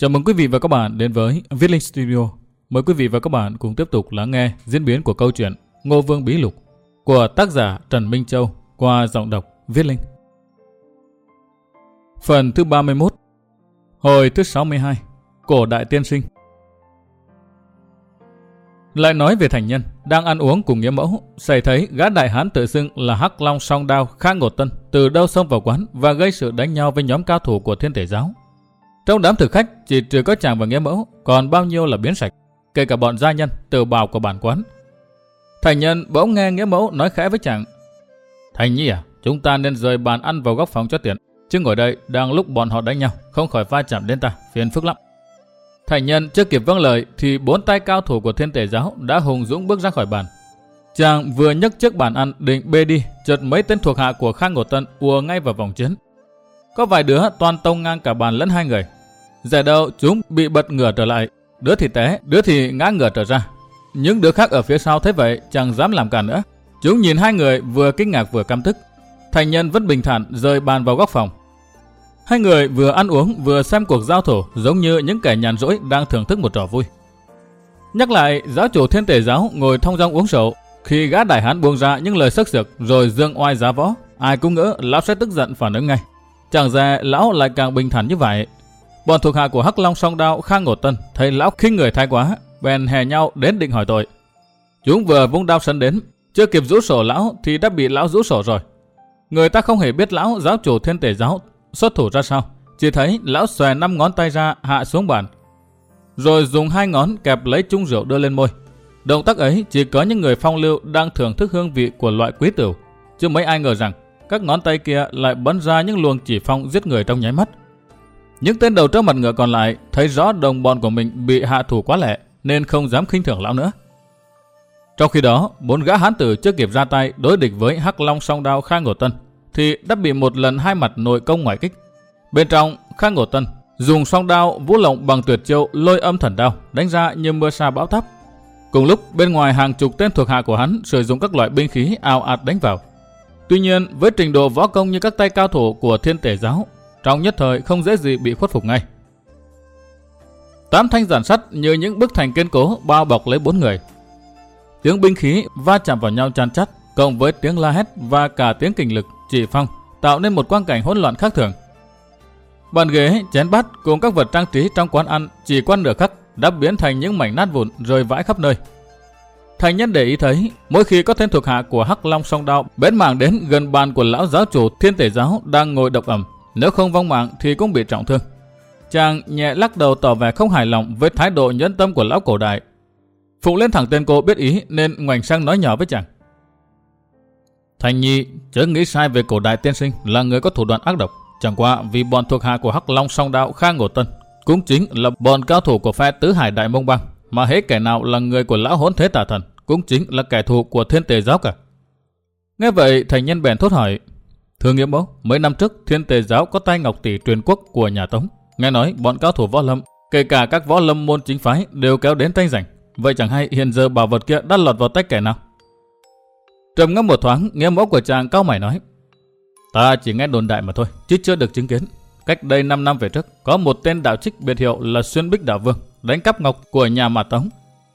Chào mừng quý vị và các bạn đến với Viết Linh Studio. Mời quý vị và các bạn cùng tiếp tục lắng nghe diễn biến của câu chuyện Ngô Vương Bí Lục của tác giả Trần Minh Châu qua giọng đọc Viết Linh. Phần thứ 31 Hồi thứ 62 Cổ Đại Tiên Sinh Lại nói về thành nhân, đang ăn uống cùng nghĩa mẫu, xảy thấy gã đại hán tự xưng là Hắc Long Song Đao Khang Ngột Tân từ đâu xông vào quán và gây sự đánh nhau với nhóm cao thủ của thiên thể giáo. Trong đám thực khách chỉ trừ có chàng và nghĩa mẫu, còn bao nhiêu là biến sạch, kể cả bọn gia nhân, từ bào của bản quán. Thành nhân bỗng nghe nghĩa mẫu nói khẽ với chàng. Thành nhi à, chúng ta nên rời bàn ăn vào góc phòng cho tiện. Chứ ngồi đây đang lúc bọn họ đánh nhau, không khỏi va chạm đến ta, phiền phức lắm. Thành nhân chưa kịp vâng lời thì bốn tay cao thủ của thiên tể giáo đã hùng dũng bước ra khỏi bàn. Chàng vừa nhấc chiếc bàn ăn định bê đi, chợt mấy tên thuộc hạ của Khang Ngộ Tân ùa ngay vào vòng chiến. Có vài đứa toàn tông ngang cả bàn lẫn hai người, Giờ đâu chúng bị bật ngửa trở lại, đứa thì té, đứa thì ngã ngửa trở ra. Những đứa khác ở phía sau thấy vậy chẳng dám làm cả nữa. Chúng nhìn hai người vừa kinh ngạc vừa căm tức. Thành nhân vẫn bình thản rời bàn vào góc phòng. Hai người vừa ăn uống vừa xem cuộc giao thủ giống như những kẻ nhàn rỗi đang thưởng thức một trò vui. Nhắc lại, giáo chủ thiên tể giáo ngồi thông dong uống rượu. Khi gã đại hán buông ra những lời sắc sược rồi dương oai giá võ, ai cũng ngỡ lão sẽ tức giận phản ứng ngay. Chẳng ra lão lại càng bình thản như vậy, Bọn thuộc hạ của Hắc Long song đao Khang Ngột Tân thấy lão khinh người thái quá, bèn hè nhau đến định hỏi tội. Chúng vừa vung đao sân đến, chưa kịp rũ sổ lão thì đã bị lão rũ sổ rồi. Người ta không hề biết lão giáo chủ thiên tể giáo xuất thủ ra sao, chỉ thấy lão xòe năm ngón tay ra hạ xuống bàn, rồi dùng hai ngón kẹp lấy chung rượu đưa lên môi. Động tác ấy chỉ có những người phong lưu đang thưởng thức hương vị của loại quý tửu, chứ mấy ai ngờ rằng các ngón tay kia lại bắn ra những luồng chỉ phong giết người trong nháy mắt. Những tên đầu trâu mặt ngựa còn lại thấy rõ đồng bọn của mình bị hạ thủ quá lẹ nên không dám khinh thường lão nữa. Trong khi đó, bốn gã hán tử chưa kịp ra tay đối địch với Hắc Long song đao Khang Ngộ Tân thì đã bị một lần hai mặt nội công ngoại kích. Bên trong, Khang Ngộ Tân dùng song đao vũ lộng bằng tuyệt chiêu lôi âm thần đao đánh ra như mưa sa bão táp. Cùng lúc bên ngoài hàng chục tên thuộc hạ của hắn sử dụng các loại binh khí ào ạt đánh vào. Tuy nhiên với trình độ võ công như các tay cao thủ của thiên tể giáo trong nhất thời không dễ gì bị khuất phục ngay. Tám thanh giản sắt như những bức thành kiên cố bao bọc lấy bốn người. Tiếng binh khí va chạm vào nhau chan chắt, cộng với tiếng la hét và cả tiếng kình lực chỉ phong tạo nên một quang cảnh hỗn loạn khác thường. Bàn ghế, chén bát cùng các vật trang trí trong quán ăn chỉ qua nửa khắc đã biến thành những mảnh nát vụn rơi vãi khắp nơi. Thành nhân để ý thấy, mỗi khi có tên thuộc hạ của Hắc Long song đao bén mảng đến gần bàn của lão giáo chủ Thiên Tể giáo đang ngồi độc ẩm, nếu không vong mạng thì cũng bị trọng thương. Chàng nhẹ lắc đầu tỏ vẻ không hài lòng với thái độ nhẫn tâm của lão cổ đại. Phụ lên thẳng tên cô biết ý nên ngoảnh sang nói nhỏ với chàng. Thành nhi, chớ nghĩ sai về cổ đại tiên sinh là người có thủ đoạn ác độc. Chẳng qua vì bọn thuộc hạ của Hắc Long song đạo Khang Ngộ Tân, cũng chính là bọn cao thủ của phe tứ hải đại mông băng mà hết kẻ nào là người của lão hỗn thế tà thần cũng chính là kẻ thù của thiên tề giáo cả. Nghe vậy, thành nhân bèn thốt hỏi Thưa nghĩa mẫu, mấy năm trước thiên tề giáo có tay ngọc tỷ truyền quốc của nhà Tống. Nghe nói bọn cao thủ võ lâm, kể cả các võ lâm môn chính phái đều kéo đến tranh giành. Vậy chẳng hay hiện giờ bảo vật kia đã lọt vào tay kẻ nào? Trầm ngâm một thoáng, nghĩa mẫu của chàng cao mày nói. Ta chỉ nghe đồn đại mà thôi, chứ chưa được chứng kiến. Cách đây 5 năm về trước, có một tên đạo trích biệt hiệu là Xuyên Bích Đạo Vương, đánh cắp ngọc của nhà mà Tống.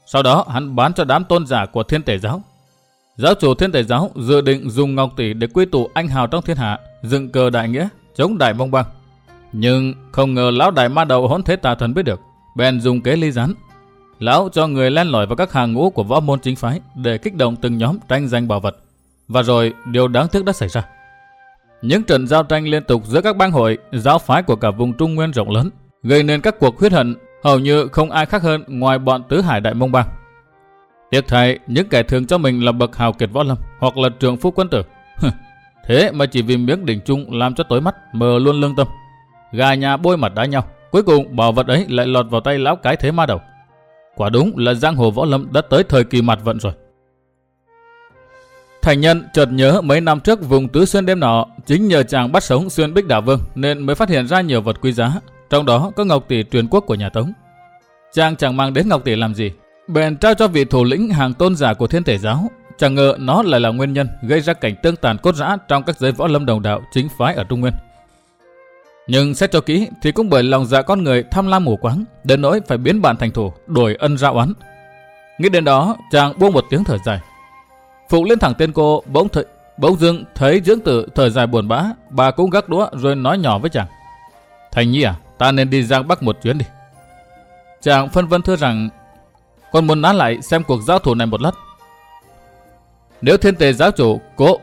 Sau đó hắn bán cho đám tôn giả của thiên tể giáo, Giáo chủ thiên tài giáo dự định dùng ngọc tỷ để quy tụ anh hào trong thiên hạ, dựng cờ đại nghĩa, chống đại mông băng. Nhưng không ngờ lão đại ma đầu hỗn thế tà thần biết được, bèn dùng kế ly rắn. Lão cho người len lỏi vào các hàng ngũ của võ môn chính phái để kích động từng nhóm tranh giành bảo vật. Và rồi điều đáng tiếc đã xảy ra. Những trận giao tranh liên tục giữa các bang hội, giáo phái của cả vùng Trung Nguyên rộng lớn, gây nên các cuộc huyết hận hầu như không ai khác hơn ngoài bọn tứ hải đại mông bang. Tiếc thay, những kẻ thường cho mình là bậc hào kiệt võ lâm hoặc là trường phu quân tử. Thế mà chỉ vì miếng đỉnh chung làm cho tối mắt, mờ luôn lương tâm. Gà nhà bôi mặt đá nhau, cuối cùng bảo vật ấy lại lọt vào tay lão cái thế ma đầu. Quả đúng là giang hồ võ lâm đã tới thời kỳ mặt vận rồi. Thành nhân chợt nhớ mấy năm trước vùng tứ xuyên đêm nọ, chính nhờ chàng bắt sống xuyên bích đảo vương nên mới phát hiện ra nhiều vật quý giá, trong đó có ngọc tỷ truyền quốc của nhà Tống. Chàng chẳng mang đến ngọc tỷ làm gì, Bèn trao cho vị thủ lĩnh hàng tôn giả của thiên thể giáo. Chẳng ngờ nó lại là nguyên nhân gây ra cảnh tương tàn cốt rã trong các giới võ lâm đồng đạo chính phái ở Trung Nguyên. Nhưng xét cho kỹ thì cũng bởi lòng dạ con người tham lam mù quáng, đến nỗi phải biến bạn thành thủ, đổi ân ra oán. Nghĩ đến đó, chàng buông một tiếng thở dài. Phụ lên thẳng tên cô, bỗng thấy bỗng dưng thấy dưỡng tử thở dài buồn bã, bà cũng gác đũa rồi nói nhỏ với chàng. Thành nhi à, ta nên đi Giang Bắc một chuyến đi. Chàng phân vân thưa rằng, con muốn nán lại xem cuộc giao thủ này một lát. Nếu thiên tề giáo chủ cố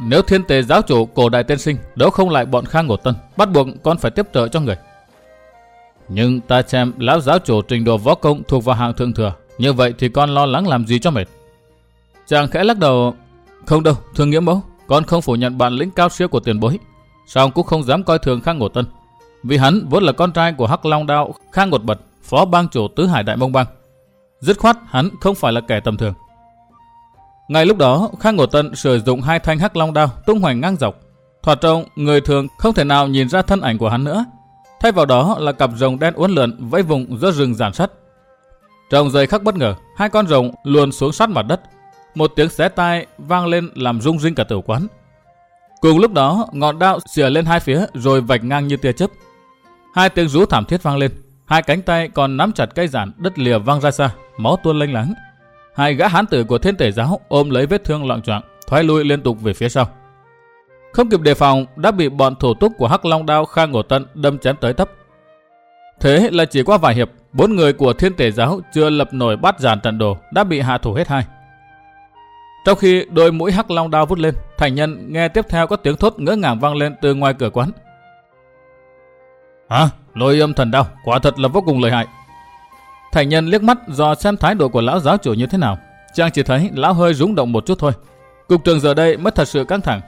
nếu thiên tề giáo chủ cổ đại tiên sinh đấu không lại bọn khang ngột tân, bắt buộc con phải tiếp trợ cho người. Nhưng ta xem lão giáo chủ trình độ võ công thuộc vào hạng thượng thừa, như vậy thì con lo lắng làm gì cho mệt. Chàng khẽ lắc đầu, không đâu, thương nghĩa mẫu, con không phủ nhận bản lĩnh cao siêu của tiền bối. song cũng không dám coi thường khang ngột tân. Vì hắn vốn là con trai của Hắc Long Đao khang ngột bật, phó bang chủ tứ hải đại mông bang. Dứt khoát hắn không phải là kẻ tầm thường. Ngay lúc đó, Khang Ngộ Tân sử dụng hai thanh hắc long đao tung hoành ngang dọc. Thoạt trông, người thường không thể nào nhìn ra thân ảnh của hắn nữa. Thay vào đó là cặp rồng đen uốn lượn vẫy vùng giữa rừng giản sắt. Trong giây khắc bất ngờ, hai con rồng luồn xuống sát mặt đất. Một tiếng xé tai vang lên làm rung rinh cả tử quán. Cùng lúc đó, ngọn đao xỉa lên hai phía rồi vạch ngang như tia chớp. Hai tiếng rú thảm thiết vang lên, hai cánh tay còn nắm chặt cây giản đất lìa văng ra xa, máu tuôn lênh láng. Hai gã hán tử của thiên tể giáo ôm lấy vết thương loạn choạng, thoái lui liên tục về phía sau. Không kịp đề phòng, đã bị bọn thủ túc của Hắc Long Đao Khang Ngổ Tân đâm chém tới tấp. Thế là chỉ qua vài hiệp, bốn người của thiên tể giáo chưa lập nổi bát giàn trận đồ đã bị hạ thủ hết hai. Trong khi đôi mũi Hắc Long Đao vút lên, thành nhân nghe tiếp theo có tiếng thốt ngỡ ngàng vang lên từ ngoài cửa quán. Hả? lôi âm thần đao, quả thật là vô cùng lợi hại. Thành nhân liếc mắt do xem thái độ của lão giáo chủ như thế nào. Chàng chỉ thấy lão hơi rúng động một chút thôi. Cục trường giờ đây mất thật sự căng thẳng.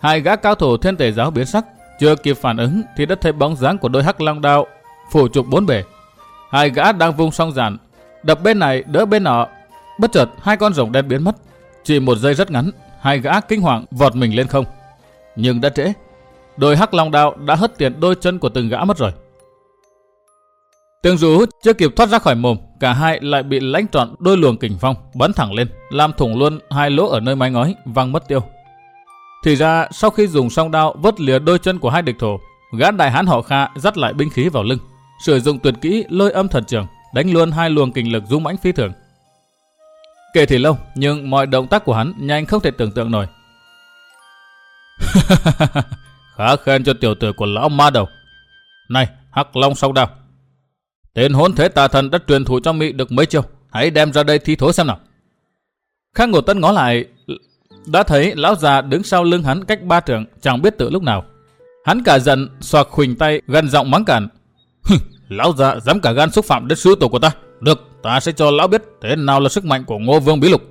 Hai gã cao thủ thiên tể giáo biến sắc, chưa kịp phản ứng thì đã thấy bóng dáng của đôi hắc long đao phủ trục bốn bề. Hai gã đang vung song giản, đập bên này đỡ bên nọ. Bất chợt hai con rồng đen biến mất. Chỉ một giây rất ngắn, hai gã kinh hoàng vọt mình lên không. Nhưng đã trễ, đôi hắc long đao đã hất tiền đôi chân của từng gã mất rồi. Tiếng rú chưa kịp thoát ra khỏi mồm, cả hai lại bị lãnh trọn đôi luồng kình phong bắn thẳng lên, làm thủng luôn hai lỗ ở nơi mái ngói, văng mất tiêu. Thì ra sau khi dùng song đao vớt lìa đôi chân của hai địch thủ, gã đại hán họ Kha dắt lại binh khí vào lưng, sử dụng tuyệt kỹ lôi âm thần trường, đánh luôn hai luồng kình lực dũng mãnh phi thường. Kể thì lâu, nhưng mọi động tác của hắn nhanh không thể tưởng tượng nổi. Khá khen cho tiểu tử của lão ma đầu. Này, Hắc Long song đao, Tên hỗn thế tà thần đã truyền thụ cho mỹ được mấy chiêu. Hãy đem ra đây thi thố xem nào. Khang Ngộ Tân ngó lại, đã thấy lão già đứng sau lưng hắn cách ba trượng, chẳng biết từ lúc nào. Hắn cả giận, xoạc khuỳnh tay, gần giọng mắng cản. lão già dám cả gan xúc phạm đất sư tổ của ta. Được, ta sẽ cho lão biết thế nào là sức mạnh của Ngô Vương Bí Lục.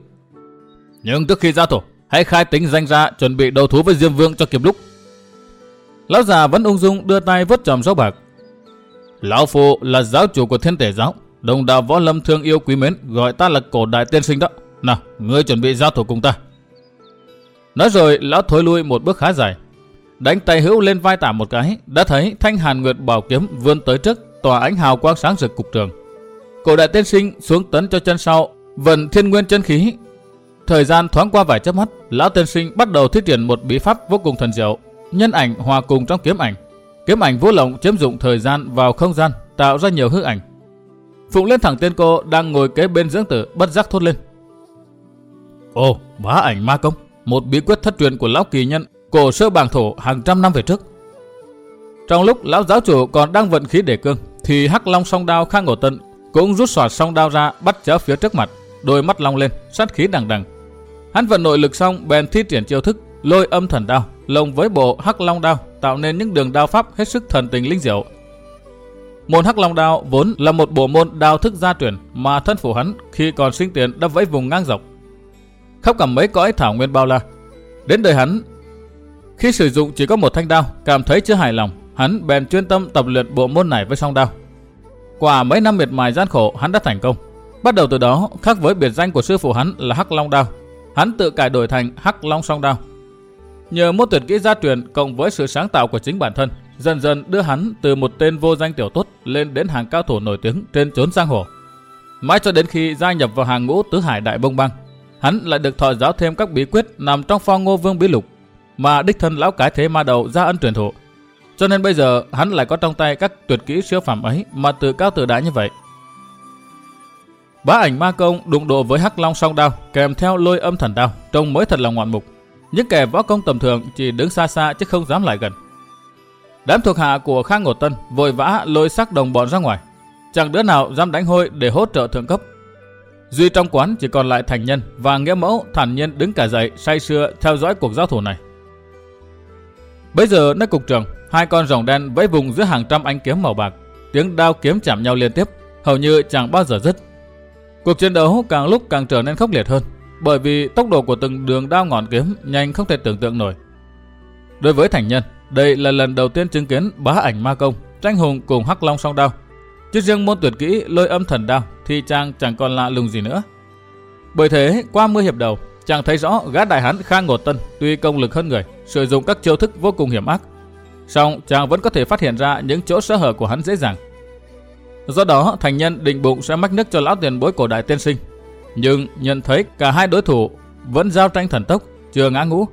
Nhưng trước khi ra thủ, hãy khai tính danh ra chuẩn bị đầu thú với Diêm Vương cho kịp lúc. Lão già vẫn ung dung đưa tay vớt tròm rau bạc, Lão Phu là giáo chủ của thiên thể giáo. Đồng đạo võ lâm thương yêu quý mến gọi ta là cổ đại tiên sinh đó. Nào, ngươi chuẩn bị giao thủ cùng ta. Nói rồi, lão thối lui một bước khá dài. Đánh tay hữu lên vai tả một cái, đã thấy thanh hàn nguyệt bảo kiếm vươn tới trước, tỏa ánh hào quang sáng rực cục trường. Cổ đại tiên sinh xuống tấn cho chân sau, vận thiên nguyên chân khí. Thời gian thoáng qua vài chớp mắt, lão tiên sinh bắt đầu thiết triển một bí pháp vô cùng thần diệu, nhân ảnh hòa cùng trong kiếm ảnh Kiếm ảnh vũ lộng chiếm dụng thời gian vào không gian, tạo ra nhiều hư ảnh. Phụng lên thẳng tên cô đang ngồi kế bên dưỡng tử bất giác thốt lên. Ồ, bá ảnh ma công, một bí quyết thất truyền của lão kỳ nhân, cổ sơ bàng thổ hàng trăm năm về trước. Trong lúc lão giáo chủ còn đang vận khí để cương, thì hắc long song đao khang ngổ tận cũng rút xoạt song đao ra bắt chéo phía trước mặt, đôi mắt long lên, sát khí đằng đằng. Hắn vận nội lực xong bèn thi triển chiêu thức lôi âm thần đao, lồng với bộ hắc long đao tạo nên những đường đao pháp hết sức thần tình linh diệu. Môn hắc long đao vốn là một bộ môn đao thức gia truyền mà thân phụ hắn khi còn sinh tiền đã vẫy vùng ngang dọc. Khắp cả mấy cõi thảo nguyên bao la. Đến đời hắn, khi sử dụng chỉ có một thanh đao, cảm thấy chưa hài lòng, hắn bèn chuyên tâm tập luyện bộ môn này với song đao. Quả mấy năm miệt mài gian khổ, hắn đã thành công. Bắt đầu từ đó, khác với biệt danh của sư phụ hắn là Hắc Long Đao, hắn tự cải đổi thành Hắc Long Song Đao. Nhờ môn tuyệt kỹ gia truyền cộng với sự sáng tạo của chính bản thân, dần dần đưa hắn từ một tên vô danh tiểu tốt lên đến hàng cao thủ nổi tiếng trên chốn giang hồ. Mãi cho đến khi gia nhập vào hàng ngũ tứ hải đại bông băng, hắn lại được thọ giáo thêm các bí quyết nằm trong phong ngô vương bí lục mà đích thân lão cái thế ma đầu ra ân truyền thụ. Cho nên bây giờ hắn lại có trong tay các tuyệt kỹ siêu phẩm ấy mà tự cao tự đại như vậy. Bá ảnh ma công đụng độ với hắc long song đao kèm theo lôi âm thần đao trông mới thật là ngoạn mục. Những kẻ võ công tầm thường chỉ đứng xa xa chứ không dám lại gần. Đám thuộc hạ của Khang Ngột Tân vội vã lôi sắc đồng bọn ra ngoài. Chẳng đứa nào dám đánh hôi để hỗ trợ thượng cấp. Duy trong quán chỉ còn lại thành nhân và nghĩa mẫu thản nhiên đứng cả dậy say sưa theo dõi cuộc giao thủ này. Bây giờ nơi cục trường, hai con rồng đen vẫy vùng giữa hàng trăm ánh kiếm màu bạc. Tiếng đao kiếm chạm nhau liên tiếp, hầu như chẳng bao giờ dứt. Cuộc chiến đấu càng lúc càng trở nên khốc liệt hơn, bởi vì tốc độ của từng đường đao ngọn kiếm nhanh không thể tưởng tượng nổi. Đối với thành nhân, đây là lần đầu tiên chứng kiến bá ảnh ma công, tranh hùng cùng hắc long song đao. Chứ riêng môn tuyệt kỹ lôi âm thần đao thì chàng chẳng còn lạ lùng gì nữa. Bởi thế, qua mưa hiệp đầu, chàng thấy rõ gã đại hán Khang Ngột Tân tuy công lực hơn người, sử dụng các chiêu thức vô cùng hiểm ác, song chàng vẫn có thể phát hiện ra những chỗ sơ hở của hắn dễ dàng. Do đó, thành nhân định bụng sẽ mách nước cho lão tiền bối cổ đại tiên sinh. Nhưng nhận thấy cả hai đối thủ vẫn giao tranh thần tốc, chưa ngã ngũ.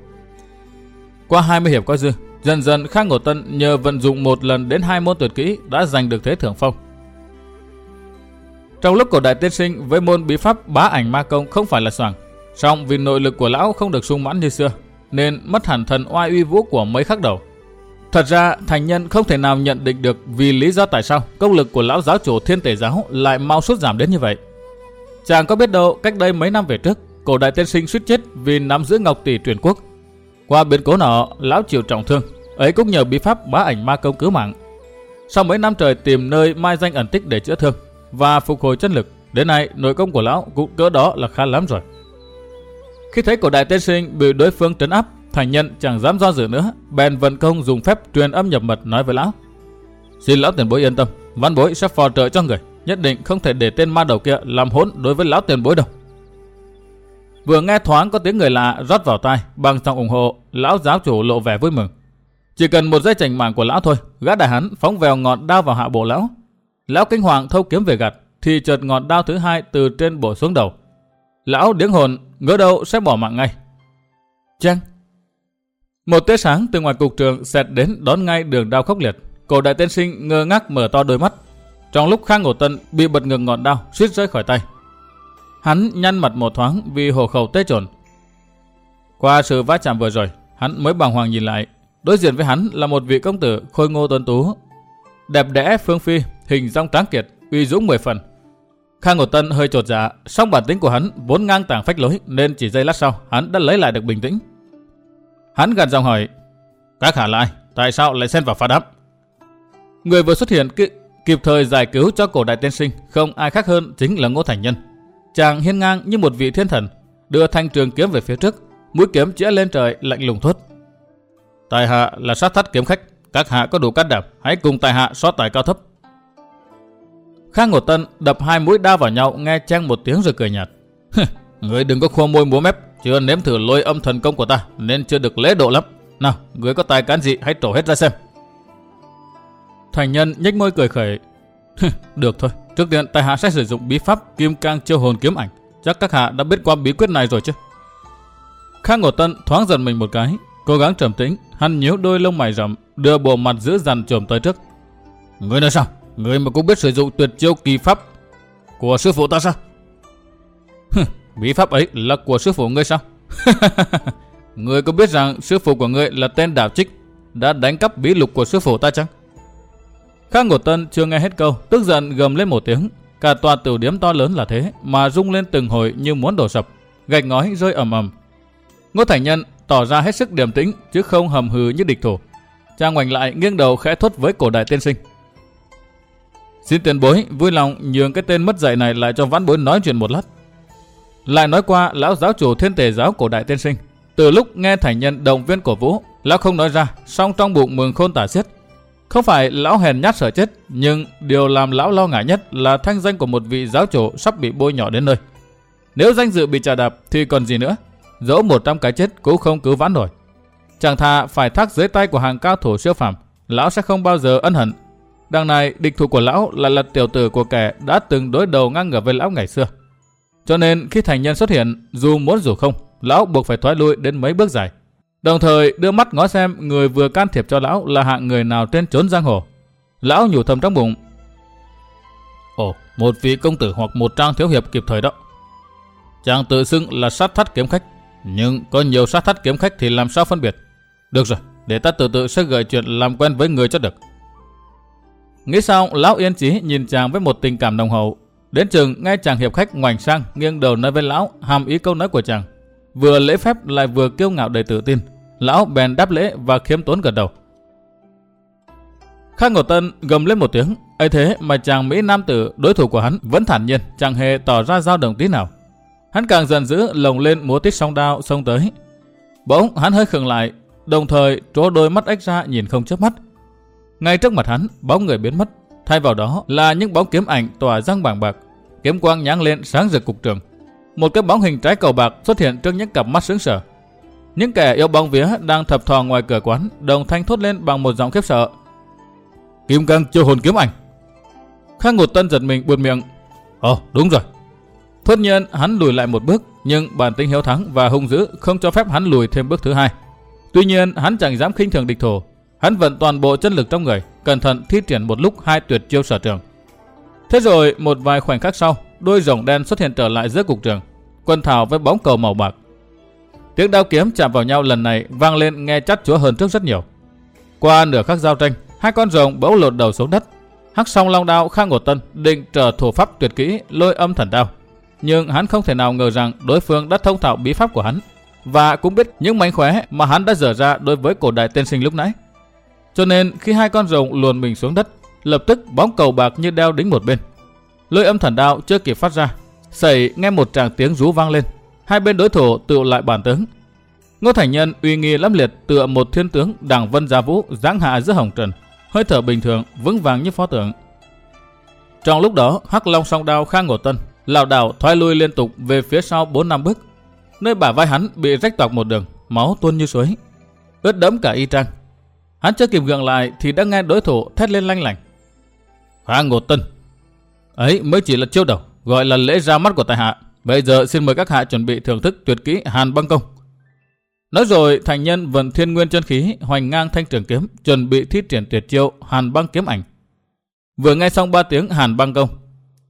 Qua 20 hiệp coi dư, dần dần Khang Ngộ Tân nhờ vận dụng một lần đến hai môn tuyệt kỹ đã giành được thế thượng phong. Trong lúc cổ đại tiên sinh với môn bí pháp bá ảnh ma công không phải là soàng, song vì nội lực của lão không được sung mãn như xưa, nên mất hẳn thần oai uy vũ của mấy khắc đầu. Thật ra, thành nhân không thể nào nhận định được vì lý do tại sao công lực của lão giáo chủ thiên tể giáo lại mau sút giảm đến như vậy. Chàng có biết đâu, cách đây mấy năm về trước, cổ đại tiên sinh suýt chết vì nắm giữ ngọc tỷ truyền quốc. Qua biến cố nọ, lão chịu trọng thương, ấy cũng nhờ bí pháp bá ảnh ma công cứu mạng. Sau mấy năm trời tìm nơi mai danh ẩn tích để chữa thương và phục hồi chân lực, đến nay nội công của lão cũng cỡ đó là khá lắm rồi. Khi thấy cổ đại tiên sinh bị đối phương trấn áp, thành nhân chẳng dám do dự nữa, bèn vận công dùng phép truyền âm nhập mật nói với lão. Xin lão tiền bối yên tâm, văn bối sẽ phò trợ cho người, nhất định không thể để tên ma đầu kia làm hỗn đối với lão tiền bối đâu. Vừa nghe thoáng có tiếng người lạ rót vào tai, bằng giọng ủng hộ, lão giáo chủ lộ vẻ vui mừng. Chỉ cần một dây chành mạng của lão thôi, gã đại hắn phóng vèo ngọn đao vào hạ bộ lão. Lão kinh hoàng thâu kiếm về gặt, thì chợt ngọn đao thứ hai từ trên bổ xuống đầu. Lão điếng hồn, ngỡ đâu sẽ bỏ mạng ngay. Chăng? Một tia sáng từ ngoài cục trường xẹt đến đón ngay đường đao khốc liệt. Cổ đại tiên sinh ngơ ngác mở to đôi mắt. Trong lúc Khang Ngộ Tân bị bật ngừng ngọn đao, suýt rơi khỏi tay. Hắn nhăn mặt một thoáng vì hồ khẩu tê trồn. Qua sự va chạm vừa rồi, hắn mới bàng hoàng nhìn lại. Đối diện với hắn là một vị công tử khôi ngô tuấn tú, đẹp đẽ phương phi, hình dong tráng kiệt, uy dũng mười phần. Khang Ngộ Tân hơi trột dạ, song bản tính của hắn vốn ngang tàng phách lối nên chỉ giây lát sau hắn đã lấy lại được bình tĩnh. Hắn gần giọng hỏi, các hạ lại, tại sao lại xen vào phá đám? Người vừa xuất hiện kia kịp thời giải cứu cho cổ đại tiên sinh, không ai khác hơn chính là Ngô Thành Nhân. Chàng hiên ngang như một vị thiên thần, đưa thanh trường kiếm về phía trước, mũi kiếm chĩa lên trời lạnh lùng thốt. Tài hạ là sát thắt kiếm khách, các hạ có đủ can đảm, hãy cùng tài hạ xóa tài cao thấp. Khang Ngột Tân đập hai mũi đao vào nhau nghe chang một tiếng rồi cười nhạt. người đừng có khua môi múa mép, chưa nếm thử lôi âm thần công của ta nên chưa được lễ độ lắm. Nào, người có tài cán gì hãy trổ hết ra xem. Thành nhân nhếch môi cười khẩy. được thôi, trước tiên tài hạ sẽ sử dụng bí pháp kim cang chiêu hồn kiếm ảnh. Chắc các hạ đã biết qua bí quyết này rồi chứ. Khang Ngộ Tân thoáng giận mình một cái, cố gắng trầm tĩnh, hắn nhíu đôi lông mày rậm, đưa bộ mặt giữ dằn trồm tới trước. Người nói sao? Người mà cũng biết sử dụng tuyệt chiêu kỳ pháp của sư phụ ta sao? bí pháp ấy là của sư phụ ngươi sao? người có biết rằng sư phụ của ngươi là tên đạo trích đã đánh cắp bí lục của sư phụ ta chăng? Khang Ngột Tân chưa nghe hết câu, tức giận gầm lên một tiếng. Cả tòa tiểu điếm to lớn là thế mà rung lên từng hồi như muốn đổ sập, gạch ngói rơi ầm ầm. Ngô Thành Nhân tỏ ra hết sức điềm tĩnh chứ không hầm hừ như địch thủ. Trang ngoảnh lại nghiêng đầu khẽ thốt với cổ đại tiên sinh. Xin tiền bối vui lòng nhường cái tên mất dạy này lại cho vãn bối nói chuyện một lát. Lại nói qua lão giáo chủ thiên tề giáo cổ đại tiên sinh. Từ lúc nghe thành nhân động viên cổ vũ, lão không nói ra, song trong bụng mừng khôn tả xiết. Không phải lão hèn nhát sợ chết, nhưng điều làm lão lo ngại nhất là thanh danh của một vị giáo chủ sắp bị bôi nhỏ đến nơi. Nếu danh dự bị trà đạp thì còn gì nữa, dẫu một trăm cái chết cũng không cứu vãn nổi. Chẳng thà phải thác dưới tay của hàng cao thủ siêu phàm, lão sẽ không bao giờ ân hận Đằng này, địch thủ của lão là lật tiểu tử của kẻ đã từng đối đầu ngang ngửa với lão ngày xưa. Cho nên khi thành nhân xuất hiện, dù muốn dù không, lão buộc phải thoái lui đến mấy bước dài. Đồng thời đưa mắt ngó xem người vừa can thiệp cho lão là hạng người nào trên trốn giang hồ. Lão nhủ thầm trong bụng. Ồ, một vị công tử hoặc một trang thiếu hiệp kịp thời đó. Chàng tự xưng là sát thắt kiếm khách, nhưng có nhiều sát thắt kiếm khách thì làm sao phân biệt. Được rồi, để ta tự tự sẽ gợi chuyện làm quen với người cho được. Nghĩ xong, lão yên chí nhìn chàng với một tình cảm đồng hậu. Đến chừng nghe chàng hiệp khách ngoảnh sang, nghiêng đầu nói với lão, hàm ý câu nói của chàng. Vừa lễ phép lại vừa kiêu ngạo đầy tự tin. Lão bèn đáp lễ và khiêm tốn gật đầu. Khang Ngộ Tân gầm lên một tiếng, ấy thế mà chàng Mỹ Nam tử đối thủ của hắn vẫn thản nhiên, chẳng hề tỏ ra dao động tí nào. Hắn càng dần dữ lồng lên múa tít song đao xông tới. Bỗng hắn hơi khựng lại, đồng thời trố đôi mắt ếch ra nhìn không chớp mắt. Ngay trước mặt hắn, bóng người biến mất, thay vào đó là những bóng kiếm ảnh tỏa răng bảng bạc, kiếm quang nháng lên sáng rực cục trường. Một cái bóng hình trái cầu bạc xuất hiện trước những cặp mắt sững sờ. Những kẻ yêu bóng vía đang thập thò ngoài cửa quán, đồng thanh thốt lên bằng một giọng khiếp sợ. Kim cang chiêu hồn kiếm ảnh. Khang Ngột Tân giật mình buồn miệng. Ồ, đúng rồi. Thốt nhiên hắn lùi lại một bước, nhưng bản tính hiếu thắng và hung dữ không cho phép hắn lùi thêm bước thứ hai. Tuy nhiên, hắn chẳng dám khinh thường địch thủ, hắn vận toàn bộ chân lực trong người, cẩn thận thi triển một lúc hai tuyệt chiêu sở trường. Thế rồi, một vài khoảnh khắc sau, đôi rồng đen xuất hiện trở lại giữa cục trường, quân thảo với bóng cầu màu bạc. Tiếng đao kiếm chạm vào nhau lần này vang lên nghe chát chúa hơn trước rất nhiều. Qua nửa khắc giao tranh, hai con rồng bỗng lột đầu xuống đất. Hắc song long đao khang ngột tân định trở thủ pháp tuyệt kỹ lôi âm thần đao, nhưng hắn không thể nào ngờ rằng đối phương đã thông thạo bí pháp của hắn và cũng biết những mánh khóe mà hắn đã dở ra đối với cổ đại tiên sinh lúc nãy. Cho nên khi hai con rồng luồn mình xuống đất, lập tức bóng cầu bạc như đeo đính một bên. Lôi âm thần đao chưa kịp phát ra, sẩy nghe một tràng tiếng rú vang lên. Hai bên đối thủ tự lại bản tướng. Ngô Thành Nhân uy nghi lắm liệt tựa một thiên tướng đảng vân gia vũ giáng hạ giữa hồng trần, hơi thở bình thường, vững vàng như phó tượng. Trong lúc đó, Hắc Long song đao khang Ngộ tân, lảo đảo thoái lui liên tục về phía sau 4 năm bước. Nơi bả vai hắn bị rách toạc một đường, máu tuôn như suối, ướt đẫm cả y trang. Hắn chưa kịp gượng lại thì đã nghe đối thủ thét lên lanh lảnh. Khang Ngộ tân, ấy mới chỉ là chiêu đầu, gọi là lễ ra mắt của tài hạ. Bây giờ xin mời các hạ chuẩn bị thưởng thức tuyệt kỹ Hàn băng công. Nói rồi, thành nhân vận thiên nguyên chân khí hoành ngang thanh trường kiếm, chuẩn bị thi triển tuyệt chiêu Hàn băng kiếm ảnh. Vừa nghe xong ba tiếng Hàn băng công,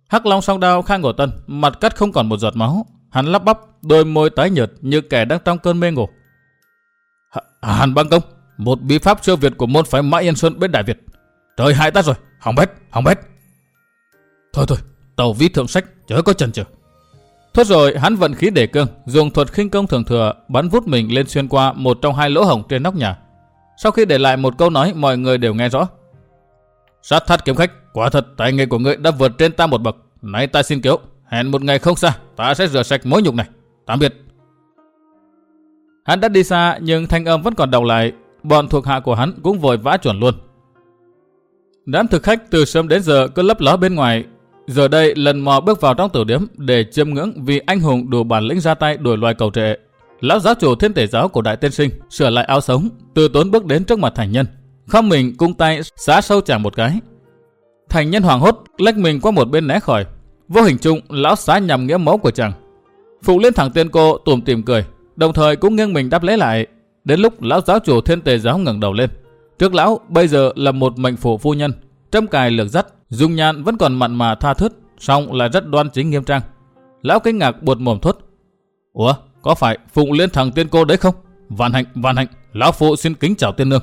Hắc Long song đao khang cổ tân, mặt cắt không còn một giọt máu, hắn lắp bắp, đôi môi tái nhợt như kẻ đang trong cơn mê ngủ. Hàn băng công, một bí pháp siêu việt của môn phái Mã Yên xuân bên Đại Việt. Trời hại ta rồi, hỏng bét, hỏng bét. Thôi thôi, tàu vi thượng sách, chớ có chần chừ. Thốt rồi hắn vận khí để cương, dùng thuật khinh công thường thừa bắn vút mình lên xuyên qua một trong hai lỗ hổng trên nóc nhà. Sau khi để lại một câu nói mọi người đều nghe rõ. Sát thắt kiếm khách, quả thật tài nghề của ngươi đã vượt trên ta một bậc. Nay ta xin cứu, hẹn một ngày không xa, ta sẽ rửa sạch mối nhục này. Tạm biệt. Hắn đã đi xa nhưng thanh âm vẫn còn đầu lại, bọn thuộc hạ của hắn cũng vội vã chuẩn luôn. Đám thực khách từ sớm đến giờ cứ lấp ló bên ngoài, Giờ đây lần mò bước vào trong tử điếm để chiêm ngưỡng vì anh hùng đủ bản lĩnh ra tay đuổi loài cầu trệ. Lão giáo chủ thiên tể giáo của đại tiên sinh sửa lại áo sống, từ tốn bước đến trước mặt thành nhân. Không mình cung tay xá sâu chàng một cái. Thành nhân hoảng hốt lách mình qua một bên né khỏi. Vô hình chung lão xá nhằm nghĩa máu của chàng. Phụ lên thẳng tiên cô tùm tìm cười, đồng thời cũng nghiêng mình đáp lễ lại. Đến lúc lão giáo chủ thiên tề giáo ngẩng đầu lên. Trước lão bây giờ là một mệnh phụ phu nhân, trâm cài lược dắt, Dung nhan vẫn còn mặn mà tha thướt, song lại rất đoan chính nghiêm trang. Lão kinh ngạc buột mồm thốt. Ủa, có phải Phụng Liên thằng tiên cô đấy không? Vạn hạnh, vạn hạnh, lão phụ xin kính chào tiên nương.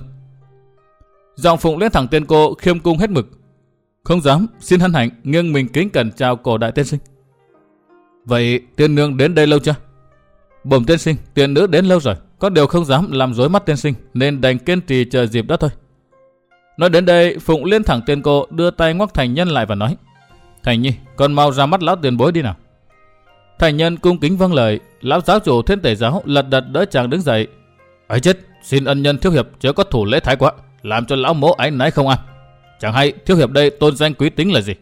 Giọng Phụng Liên thằng tiên cô khiêm cung hết mực. Không dám, xin hân hạnh, nghiêng mình kính cẩn chào cổ đại tiên sinh. Vậy tiên nương đến đây lâu chưa? Bẩm tiên sinh, tiên nữ đến lâu rồi, có điều không dám làm rối mắt tiên sinh, nên đành kiên trì chờ dịp đó thôi. Nói đến đây, Phụng liên thẳng tiền cô đưa tay ngoắc thành nhân lại và nói. Thành nhi, con mau ra mắt lão tiền bối đi nào. Thành nhân cung kính vâng lời, lão giáo chủ thiên tể giáo lật đật đỡ chàng đứng dậy. ấy chết, xin ân nhân thiếu hiệp chớ có thủ lễ thái quá, làm cho lão mỗ ái nái không ăn. Chẳng hay thiếu hiệp đây tôn danh quý tính là gì?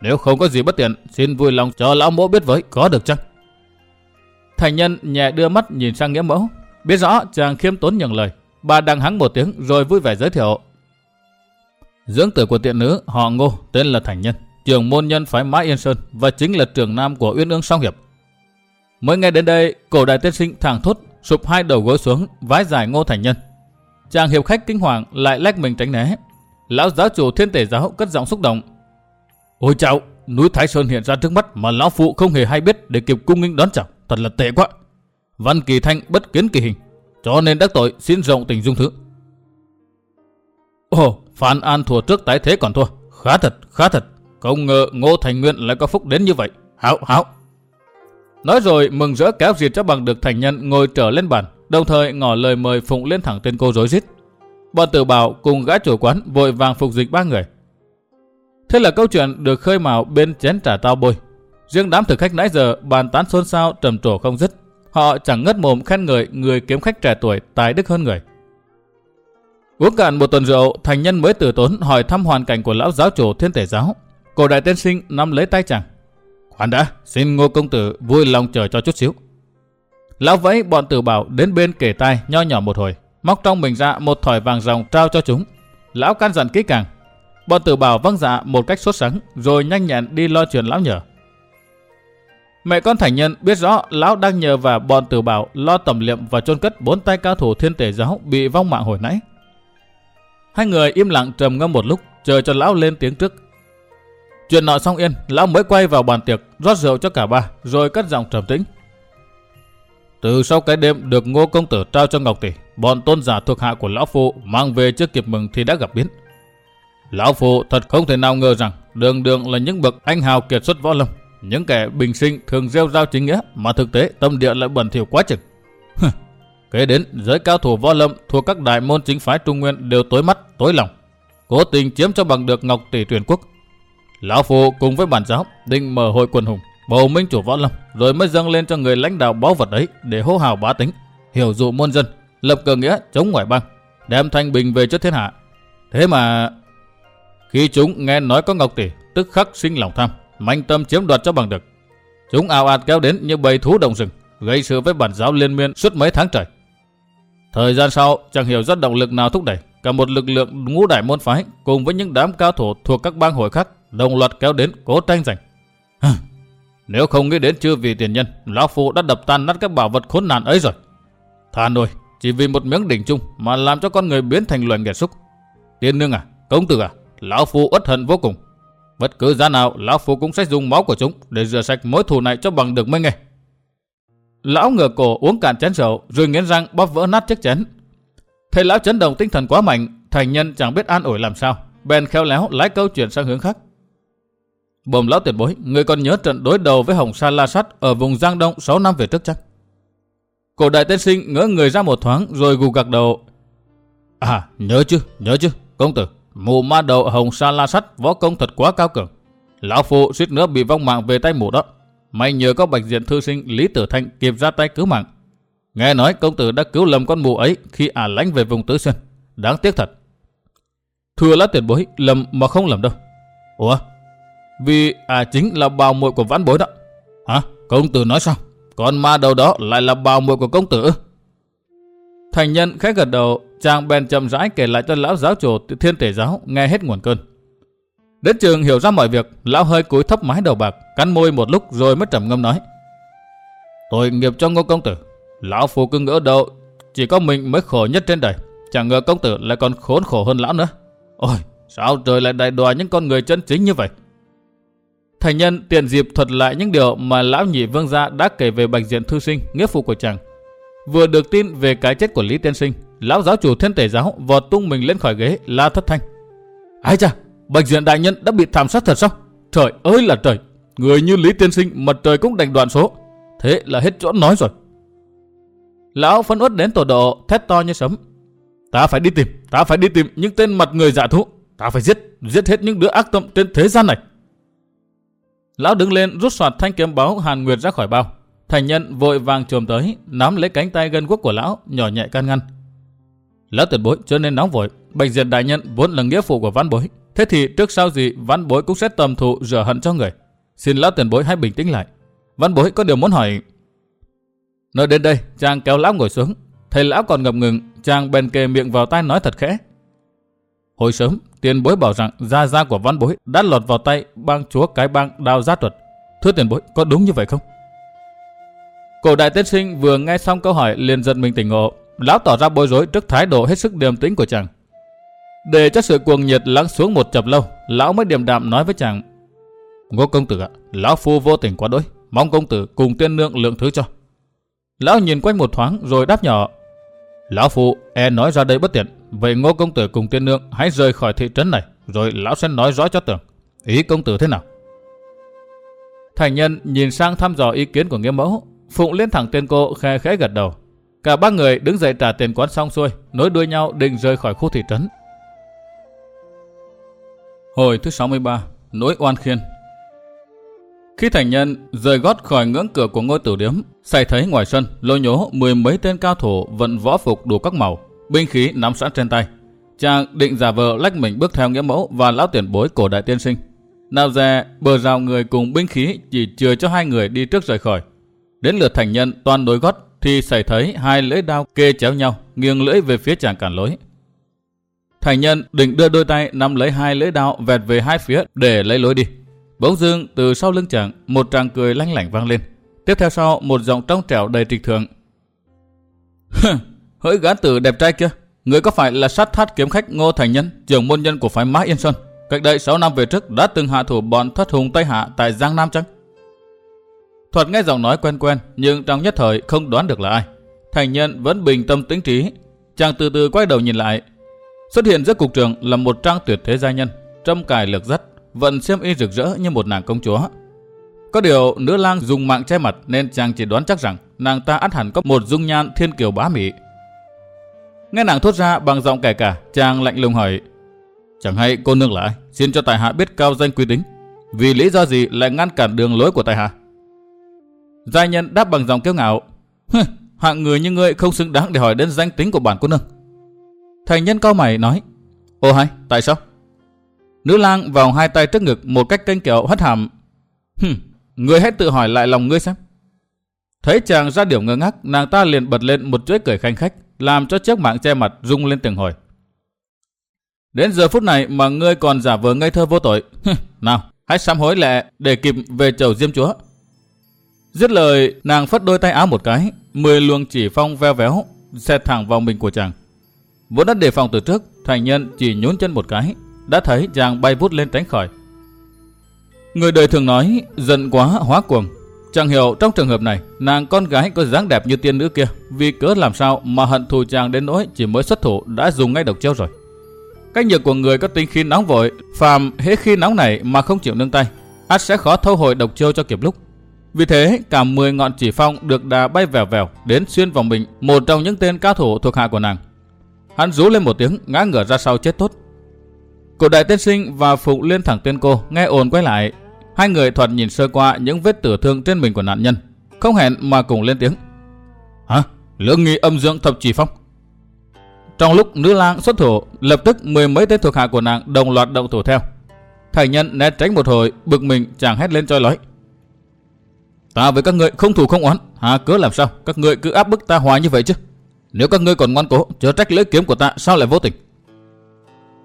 Nếu không có gì bất tiện, xin vui lòng cho lão mỗ biết với, có được chăng? Thành nhân nhẹ đưa mắt nhìn sang nghĩa mẫu, biết rõ chàng khiêm tốn nhận lời. Bà đằng hắng một tiếng rồi vui vẻ giới thiệu Dưỡng tử của tiện nữ họ Ngô tên là Thành Nhân, trưởng môn nhân phái Mã Yên Sơn và chính là trưởng nam của Uyên Ương Song Hiệp. Mới nghe đến đây, cổ đại tiên sinh thẳng thốt, sụp hai đầu gối xuống, vái giải Ngô Thành Nhân. Chàng hiệp khách kinh hoàng lại lách mình tránh né. Lão giáo chủ thiên tể giáo cất giọng xúc động. Ôi chào, núi Thái Sơn hiện ra trước mắt mà lão phụ không hề hay biết để kịp cung nghinh đón chào, thật là tệ quá. Văn kỳ thanh bất kiến kỳ hình, cho nên đắc tội xin rộng tình dung thứ. Ồ, Phan An thua trước tái thế còn thua, khá thật, khá thật. Không ngờ Ngô Thành Nguyên lại có phúc đến như vậy. Hảo, hảo. Nói rồi mừng rỡ kéo diệt cho bằng được thành nhân ngồi trở lên bàn, đồng thời ngỏ lời mời phụng lên thẳng tên cô rối rít. Bọn tử bảo cùng gã chủ quán vội vàng phục dịch ba người. Thế là câu chuyện được khơi mào bên chén trà tao bôi. Riêng đám thực khách nãy giờ bàn tán xôn xao trầm trồ không dứt. Họ chẳng ngất mồm khen người người kiếm khách trẻ tuổi tài đức hơn người. Uống cạn một tuần rượu, thành nhân mới từ tốn hỏi thăm hoàn cảnh của lão giáo chủ thiên thể giáo. Cổ đại tiên sinh nắm lấy tay chàng. Khoan đã, xin ngô công tử vui lòng chờ cho chút xíu. Lão vẫy bọn tử bảo đến bên kể tai nho nhỏ một hồi, móc trong mình ra một thỏi vàng ròng trao cho chúng. Lão can dặn kỹ càng. Bọn tử bảo vâng dạ một cách sốt sắng, rồi nhanh nhẹn đi lo chuyện lão nhờ. Mẹ con thành nhân biết rõ lão đang nhờ và bọn tử bảo lo tầm liệm và chôn cất bốn tay cao thủ thiên tể giáo bị vong mạng hồi nãy. Hai người im lặng trầm ngâm một lúc, chờ cho lão lên tiếng trước. Chuyện nọ xong yên, lão mới quay vào bàn tiệc, rót rượu cho cả ba, rồi cất giọng trầm tĩnh. Từ sau cái đêm được ngô công tử trao cho Ngọc Tỷ, bọn tôn giả thuộc hạ của Lão phụ mang về trước kịp mừng thì đã gặp biến. Lão phụ thật không thể nào ngờ rằng đường đường là những bậc anh hào kiệt xuất võ lâm, những kẻ bình sinh thường gieo giao chính nghĩa mà thực tế tâm địa lại bẩn thỉu quá chừng. Kế đến giới cao thủ võ lâm thuộc các đại môn chính phái Trung Nguyên đều tối mắt, tối lòng, cố tình chiếm cho bằng được Ngọc Tỷ truyền quốc. Lão Phu cùng với bản giáo định mở hội quần hùng, bầu minh chủ võ lâm, rồi mới dâng lên cho người lãnh đạo báu vật ấy để hô hào bá tính, hiểu dụ muôn dân, lập cờ nghĩa chống ngoại bang, đem thanh bình về cho thiên hạ. Thế mà khi chúng nghe nói có Ngọc Tỷ, tức khắc sinh lòng tham, manh tâm chiếm đoạt cho bằng được. Chúng ào ạt kéo đến như bầy thú đồng rừng, gây sự với bản giáo liên miên suốt mấy tháng trời. Thời gian sau, chẳng hiểu rất động lực nào thúc đẩy, cả một lực lượng ngũ đại môn phái cùng với những đám cao thủ thuộc các bang hội khác đồng loạt kéo đến cố tranh giành. Nếu không nghĩ đến chưa vì tiền nhân, lão phụ đã đập tan nát các bảo vật khốn nạn ấy rồi. Thà nồi, chỉ vì một miếng đỉnh chung mà làm cho con người biến thành loài nghiệt xúc. Tiên nương à, công tử à, lão phụ uất hận vô cùng. Bất cứ giá nào, lão phụ cũng sẽ dùng máu của chúng để rửa sạch mối thù này cho bằng được mấy ngày. Lão ngửa cổ uống cạn chén rượu rồi nghiến răng bóp vỡ nát chiếc chén. Thầy lão chấn động tinh thần quá mạnh, thành nhân chẳng biết an ủi làm sao, bèn khéo léo lái câu chuyện sang hướng khác. Bồm lão tuyệt bối, người còn nhớ trận đối đầu với Hồng Sa La Sắt ở vùng Giang Đông 6 năm về trước chắc? Cổ đại tiên sinh ngỡ người ra một thoáng rồi gù gạc đầu. À, nhớ chứ, nhớ chứ, công tử. Mù ma đầu Hồng Sa La Sắt võ công thật quá cao cường. Lão phụ suýt nữa bị vong mạng về tay mù đó. May nhờ có bạch diện thư sinh Lý Tử Thanh kịp ra tay cứu mạng. Nghe nói công tử đã cứu lầm con mù ấy khi ả lánh về vùng Tứ Xuyên. Đáng tiếc thật. Thưa lá tuyệt bối, lầm mà không lầm đâu. Ủa? Vì ả chính là bào muội của vãn bối đó. Hả? Công tử nói sao? Con ma đầu đó lại là bào muội của công tử. Thành nhân khẽ gật đầu, chàng bèn chậm rãi kể lại cho lão giáo chủ thiên thể giáo nghe hết nguồn cơn. Đến trường hiểu ra mọi việc, lão hơi cúi thấp mái đầu bạc, cắn môi một lúc rồi mới trầm ngâm nói. Tội nghiệp cho ngô công tử, lão phu cứ ngỡ đâu, chỉ có mình mới khổ nhất trên đời. Chẳng ngờ công tử lại còn khốn khổ hơn lão nữa. Ôi, sao trời lại đại đòi những con người chân chính như vậy? Thành nhân tiện dịp thuật lại những điều mà lão nhị vương gia đã kể về bạch diện thư sinh, nghĩa phụ của chàng. Vừa được tin về cái chết của Lý Tiên Sinh, lão giáo chủ thiên tể giáo vọt tung mình lên khỏi ghế la thất thanh. Ai cha, bạch diện đại nhân đã bị thảm sát thật sao? Trời ơi là trời, người như Lý Tiên Sinh mặt trời cũng đành đoạn số. Thế là hết chỗ nói rồi. Lão phấn uất đến tổ độ, thét to như sấm. Ta phải đi tìm, ta phải đi tìm những tên mặt người giả thú. Ta phải giết, giết hết những đứa ác tâm trên thế gian này. Lão đứng lên rút soạt thanh kiếm báo Hàn Nguyệt ra khỏi bao. Thành nhân vội vàng trồm tới, nắm lấy cánh tay gân quốc của lão, nhỏ nhẹ can ngăn. Lão tuyệt bối cho nên nóng vội, bệnh diệt đại nhân vốn là nghĩa phụ của văn bối. Thế thì trước sau gì văn bối cũng sẽ tầm thụ rửa hận cho người. Xin lão tiền bối hãy bình tĩnh lại. Văn bối có điều muốn hỏi. Nói đến đây, chàng kéo lão ngồi xuống. Thầy lão còn ngập ngừng, chàng bèn kề miệng vào tai nói thật khẽ. Hồi sớm, tiền bối bảo rằng gia gia của văn bối đã lọt vào tay bang chúa cái bang đao giá thuật. Thưa tiền bối, có đúng như vậy không? Cổ đại tiên sinh vừa nghe xong câu hỏi liền giật mình tỉnh ngộ, lão tỏ ra bối rối trước thái độ hết sức điềm tĩnh của chàng. Để cho sự cuồng nhiệt lắng xuống một chập lâu, lão mới điềm đạm nói với chàng: "Ngô công tử ạ, lão phu vô tình quá đỗi, mong công tử cùng tiên nương lượng thứ cho." Lão nhìn quanh một thoáng rồi đáp nhỏ: "Lão phu e nói ra đây bất tiện, vậy Ngô công tử cùng tiên nương hãy rời khỏi thị trấn này, rồi lão sẽ nói rõ cho tưởng. Ý công tử thế nào?" Thành nhân nhìn sang thăm dò ý kiến của nghĩa mẫu, Phụng lên thẳng tên cô khe khẽ gật đầu. Cả ba người đứng dậy trả tiền quán xong xuôi, nối đuôi nhau định rời khỏi khu thị trấn. Hồi thứ 63, nỗi oan khiên. Khi thành nhân rời gót khỏi ngưỡng cửa của ngôi tử điếm, xảy thấy ngoài sân lôi nhố mười mấy tên cao thủ vận võ phục đủ các màu, binh khí nắm sẵn trên tay. Chàng định giả vờ lách mình bước theo nghĩa mẫu và lão tiền bối cổ đại tiên sinh. Nào dè bờ rào người cùng binh khí chỉ chừa cho hai người đi trước rời khỏi. Đến lượt thành nhân toàn đối gót thì xảy thấy hai lưỡi đao kê chéo nhau, nghiêng lưỡi về phía chàng cản lối. Thành nhân định đưa đôi tay nắm lấy hai lưỡi đao vẹt về hai phía để lấy lối đi. Bỗng dưng từ sau lưng chàng một tràng cười lanh lảnh vang lên. Tiếp theo sau một giọng trong trẻo đầy trịch thượng. Hỡi gã tử đẹp trai kia, người có phải là sát thát kiếm khách Ngô Thành Nhân, trưởng môn nhân của phái Mã Yên Sơn? Cách đây 6 năm về trước đã từng hạ thủ bọn thất hùng Tây Hạ tại Giang Nam chăng? Thuật nghe giọng nói quen quen nhưng trong nhất thời không đoán được là ai. Thành nhân vẫn bình tâm tĩnh trí. Chàng từ từ quay đầu nhìn lại. Xuất hiện giữa cục trường là một trang tuyệt thế gia nhân, trâm cài lược dắt, vẫn xem y rực rỡ như một nàng công chúa. Có điều nữ lang dùng mạng che mặt nên chàng chỉ đoán chắc rằng nàng ta ắt hẳn có một dung nhan thiên kiều bá mỹ. Nghe nàng thốt ra bằng giọng kẻ cả, chàng lạnh lùng hỏi: "Chẳng hay cô nương là ai? Xin cho tài hạ biết cao danh quý tính. Vì lý do gì lại ngăn cản đường lối của tài hạ?" Giai nhân đáp bằng giọng kiêu ngạo. hạng người như ngươi không xứng đáng để hỏi đến danh tính của bản cô nương. Thành nhân cao mày nói. ô hay, tại sao? Nữ lang vòng hai tay trước ngực một cách kênh kẹo hất hàm. Hừm, ngươi hãy tự hỏi lại lòng ngươi xem. Thấy chàng ra điểm ngơ ngác, nàng ta liền bật lên một chuỗi cười khanh khách, làm cho chiếc mạng che mặt rung lên từng hồi. Đến giờ phút này mà ngươi còn giả vờ ngây thơ vô tội. nào, hãy sám hối lẹ để kịp về chầu diêm chúa. Dứt lời, nàng phất đôi tay áo một cái, mười luồng chỉ phong veo véo, xẹt thẳng vào mình của chàng. Vốn đã đề phòng từ trước, thành nhân chỉ nhún chân một cái, đã thấy chàng bay vút lên tránh khỏi. Người đời thường nói, giận quá hóa cuồng. Chẳng hiểu trong trường hợp này, nàng con gái có dáng đẹp như tiên nữ kia, vì cớ làm sao mà hận thù chàng đến nỗi chỉ mới xuất thủ đã dùng ngay độc treo rồi. Cách nhược của người có tính khí nóng vội, phàm hễ khi nóng này mà không chịu nương tay, ắt sẽ khó thâu hồi độc chiêu cho kịp lúc. Vì thế, cả 10 ngọn chỉ phong được đà bay vèo vèo đến xuyên vào mình một trong những tên cao thủ thuộc hạ của nàng. Hắn rú lên một tiếng, ngã ngửa ra sau chết tốt. Cổ đại tiên sinh và phụ liên thẳng tên cô, nghe ồn quay lại. Hai người thuật nhìn sơ qua những vết tử thương trên mình của nạn nhân. Không hẹn mà cùng lên tiếng. Hả? Lưỡng nghi âm dương thập chỉ phong. Trong lúc nữ lang xuất thủ, lập tức mười mấy tên thuộc hạ của nàng đồng loạt động thủ theo. Thành nhân né tránh một hồi, bực mình chàng hét lên choi lói. Ta với các ngươi không thù không oán, hà cớ làm sao các ngươi cứ áp bức ta hoài như vậy chứ? Nếu các ngươi còn ngoan cố, chớ trách lưỡi kiếm của ta sao lại vô tình?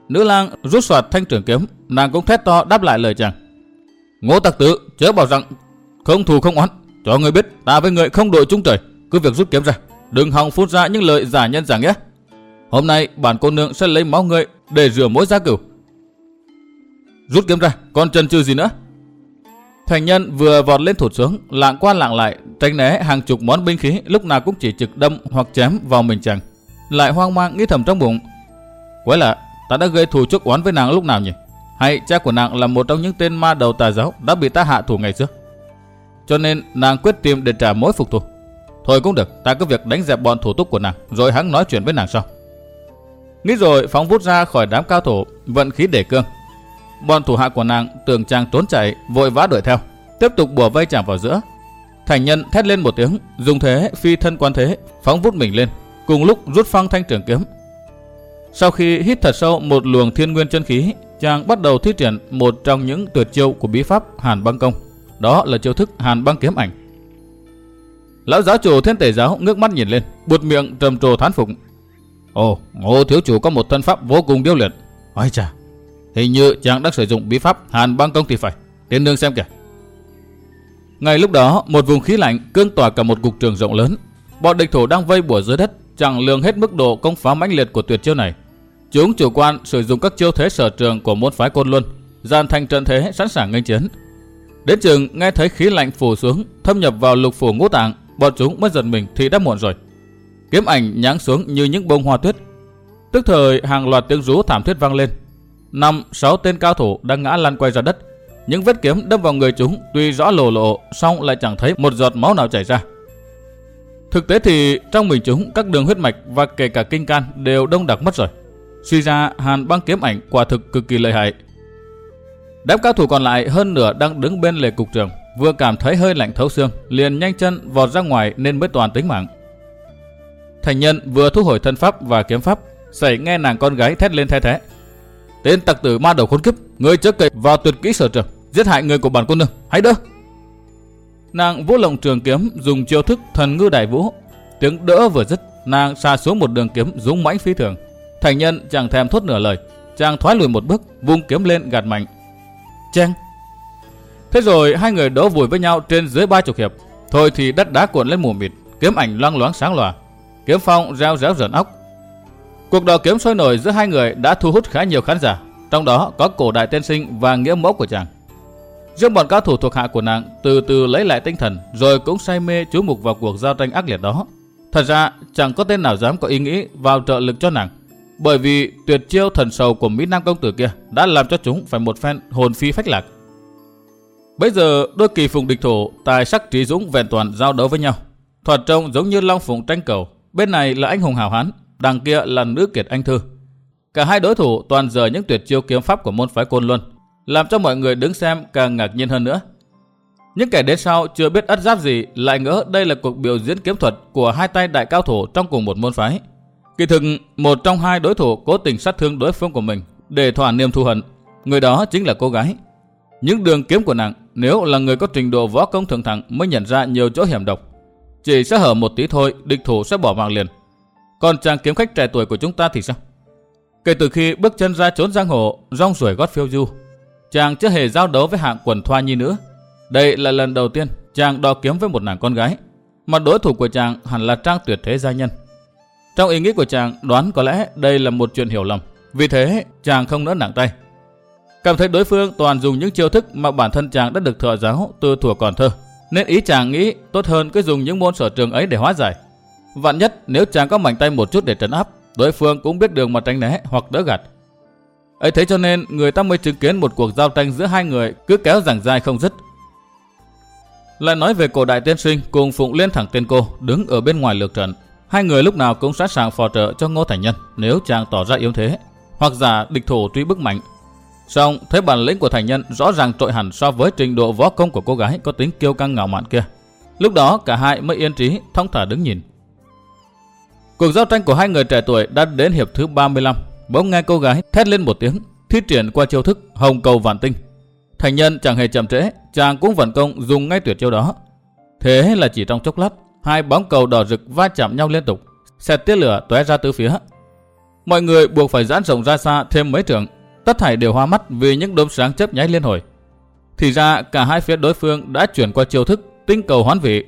Nữ lang rút soạt thanh trường kiếm, nàng cũng thét to đáp lại lời chàng. Ngô tặc tử, chớ bảo rằng không thù không oán, cho ngươi biết ta với ngươi không đội chung trời, cứ việc rút kiếm ra, đừng hòng phun ra những lời giả nhân giả nghĩa. Hôm nay bản cô nương sẽ lấy máu ngươi để rửa mối giá cửu. Rút kiếm ra, còn chần chừ gì nữa? Thành nhân vừa vọt lên thụt xuống, lạng qua lạng lại, tránh né hàng chục món binh khí lúc nào cũng chỉ trực đâm hoặc chém vào mình chàng. Lại hoang mang nghĩ thầm trong bụng. Quái lạ, ta đã gây thù chuốc oán với nàng lúc nào nhỉ? Hay cha của nàng là một trong những tên ma đầu tà giáo đã bị ta hạ thủ ngày trước Cho nên nàng quyết tìm để trả mối phục thù. Thôi cũng được, ta cứ việc đánh dẹp bọn thủ túc của nàng, rồi hắn nói chuyện với nàng sau. Nghĩ rồi phóng vút ra khỏi đám cao thủ, vận khí để cương, Bọn thủ hạ của nàng tưởng chàng trốn chạy, vội vã đuổi theo, tiếp tục bùa vây chàng vào giữa. Thành nhân thét lên một tiếng, dùng thế phi thân quan thế, phóng vút mình lên, cùng lúc rút phăng thanh trường kiếm. Sau khi hít thật sâu một luồng thiên nguyên chân khí, chàng bắt đầu thi triển một trong những tuyệt chiêu của bí pháp Hàn Băng Công. Đó là chiêu thức Hàn Băng Kiếm Ảnh. Lão giáo chủ thiên tể giáo ngước mắt nhìn lên, buột miệng trầm trồ thán phục. Ồ, ngô thiếu chủ có một thân pháp vô cùng điêu luyện. Ôi chà, Hình như chàng đã sử dụng bí pháp Hàn băng công thì phải. đến nương xem kìa. Ngay lúc đó, một vùng khí lạnh cương tỏa cả một cục trường rộng lớn. Bọn địch thủ đang vây bủa dưới đất, chẳng lường hết mức độ công phá mãnh liệt của tuyệt chiêu này. Chúng chủ quan sử dụng các chiêu thế sở trường của môn phái côn luân, dàn thành trận thế sẵn sàng nghênh chiến. Đến chừng nghe thấy khí lạnh phủ xuống, thâm nhập vào lục phủ ngũ tạng, bọn chúng mới giật mình thì đã muộn rồi. Kiếm ảnh nháng xuống như những bông hoa tuyết. Tức thời hàng loạt tiếng rú thảm thiết vang lên. Năm, sáu tên cao thủ đang ngã lăn quay ra đất. Những vết kiếm đâm vào người chúng tuy rõ lồ lộ, song lại chẳng thấy một giọt máu nào chảy ra. Thực tế thì trong mình chúng các đường huyết mạch và kể cả kinh can đều đông đặc mất rồi. Suy ra hàn băng kiếm ảnh quả thực cực kỳ lợi hại. Đám cao thủ còn lại hơn nửa đang đứng bên lề cục trường, vừa cảm thấy hơi lạnh thấu xương, liền nhanh chân vọt ra ngoài nên mới toàn tính mạng. Thành nhân vừa thu hồi thân pháp và kiếm pháp, xảy nghe nàng con gái thét lên thay thế. Tên tặc tử ma đầu khốn kiếp, người chớ cậy vào tuyệt kỹ sở trường, giết hại người của bản cô nương, hãy đỡ. Nàng vũ lộng trường kiếm dùng chiêu thức thần ngư đại vũ, tiếng đỡ vừa dứt, nàng xa xuống một đường kiếm dũng mãnh phi thường. Thành nhân chẳng thèm thốt nửa lời, chàng thoái lùi một bước, vung kiếm lên gạt mạnh. Cheng. Thế rồi hai người đấu vùi với nhau trên dưới ba chục hiệp. Thôi thì đất đá cuộn lên mù mịt, kiếm ảnh loang loáng sáng lòa. Kiếm phong reo réo rợn óc. Cuộc đọ kiếm sôi nổi giữa hai người đã thu hút khá nhiều khán giả, trong đó có cổ đại tiên sinh và nghĩa mẫu của chàng. Riêng bọn cao thủ thuộc hạ của nàng từ từ lấy lại tinh thần rồi cũng say mê chú mục vào cuộc giao tranh ác liệt đó. Thật ra chẳng có tên nào dám có ý nghĩ vào trợ lực cho nàng. Bởi vì tuyệt chiêu thần sầu của Mỹ Nam công tử kia đã làm cho chúng phải một phen hồn phi phách lạc. Bây giờ đôi kỳ phùng địch thủ tài sắc trí dũng vẹn toàn giao đấu với nhau. Thoạt trông giống như long phụng tranh cầu. Bên này là anh hùng hào hán, đằng kia là nữ kiệt anh thư. Cả hai đối thủ toàn giờ những tuyệt chiêu kiếm pháp của môn phái côn luân, làm cho mọi người đứng xem càng ngạc nhiên hơn nữa. Những kẻ đến sau chưa biết ất giáp gì lại ngỡ đây là cuộc biểu diễn kiếm thuật của hai tay đại cao thủ trong cùng một môn phái. Kỳ thực, một trong hai đối thủ cố tình sát thương đối phương của mình để thỏa niềm thù hận. Người đó chính là cô gái. Những đường kiếm của nàng nếu là người có trình độ võ công thượng thẳng mới nhận ra nhiều chỗ hiểm độc. Chỉ sẽ hở một tí thôi, địch thủ sẽ bỏ mạng liền. Còn chàng kiếm khách trẻ tuổi của chúng ta thì sao? Kể từ khi bước chân ra trốn giang hồ, rong ruổi gót phiêu du, chàng chưa hề giao đấu với hạng quần thoa nhi nữa. Đây là lần đầu tiên chàng đo kiếm với một nàng con gái, mà đối thủ của chàng hẳn là trang tuyệt thế gia nhân. Trong ý nghĩ của chàng đoán có lẽ đây là một chuyện hiểu lầm, vì thế chàng không nỡ nặng tay. Cảm thấy đối phương toàn dùng những chiêu thức mà bản thân chàng đã được thợ giáo từ thuở còn thơ, nên ý chàng nghĩ tốt hơn cứ dùng những môn sở trường ấy để hóa giải. Vạn nhất nếu chàng có mảnh tay một chút để trấn áp, đối phương cũng biết đường mà tránh né hoặc đỡ gạt. ấy thế cho nên người ta mới chứng kiến một cuộc giao tranh giữa hai người cứ kéo giảng dài không dứt. Lại nói về cổ đại tiên sinh cùng Phụng Liên thẳng tên cô đứng ở bên ngoài lược trận. Hai người lúc nào cũng sẵn sàng phò trợ cho Ngô Thành Nhân nếu chàng tỏ ra yếu thế, hoặc giả địch thủ truy bức mạnh. Song thấy bản lĩnh của Thành Nhân rõ ràng trội hẳn so với trình độ võ công của cô gái có tính kiêu căng ngạo mạn kia. Lúc đó cả hai mới yên trí, thong thả đứng nhìn. Cuộc giao tranh của hai người trẻ tuổi đã đến hiệp thứ 35. Bỗng nghe cô gái thét lên một tiếng, thi triển qua chiêu thức hồng cầu vạn tinh. Thành nhân chẳng hề chậm trễ, chàng cũng vận công dùng ngay tuyệt chiêu đó. Thế là chỉ trong chốc lát, hai bóng cầu đỏ rực va chạm nhau liên tục, xẹt tia lửa tóe ra tứ phía. Mọi người buộc phải giãn rộng ra xa thêm mấy trường, tất thảy đều hoa mắt vì những đốm sáng chớp nháy liên hồi. Thì ra cả hai phía đối phương đã chuyển qua chiêu thức tinh cầu hoán vị.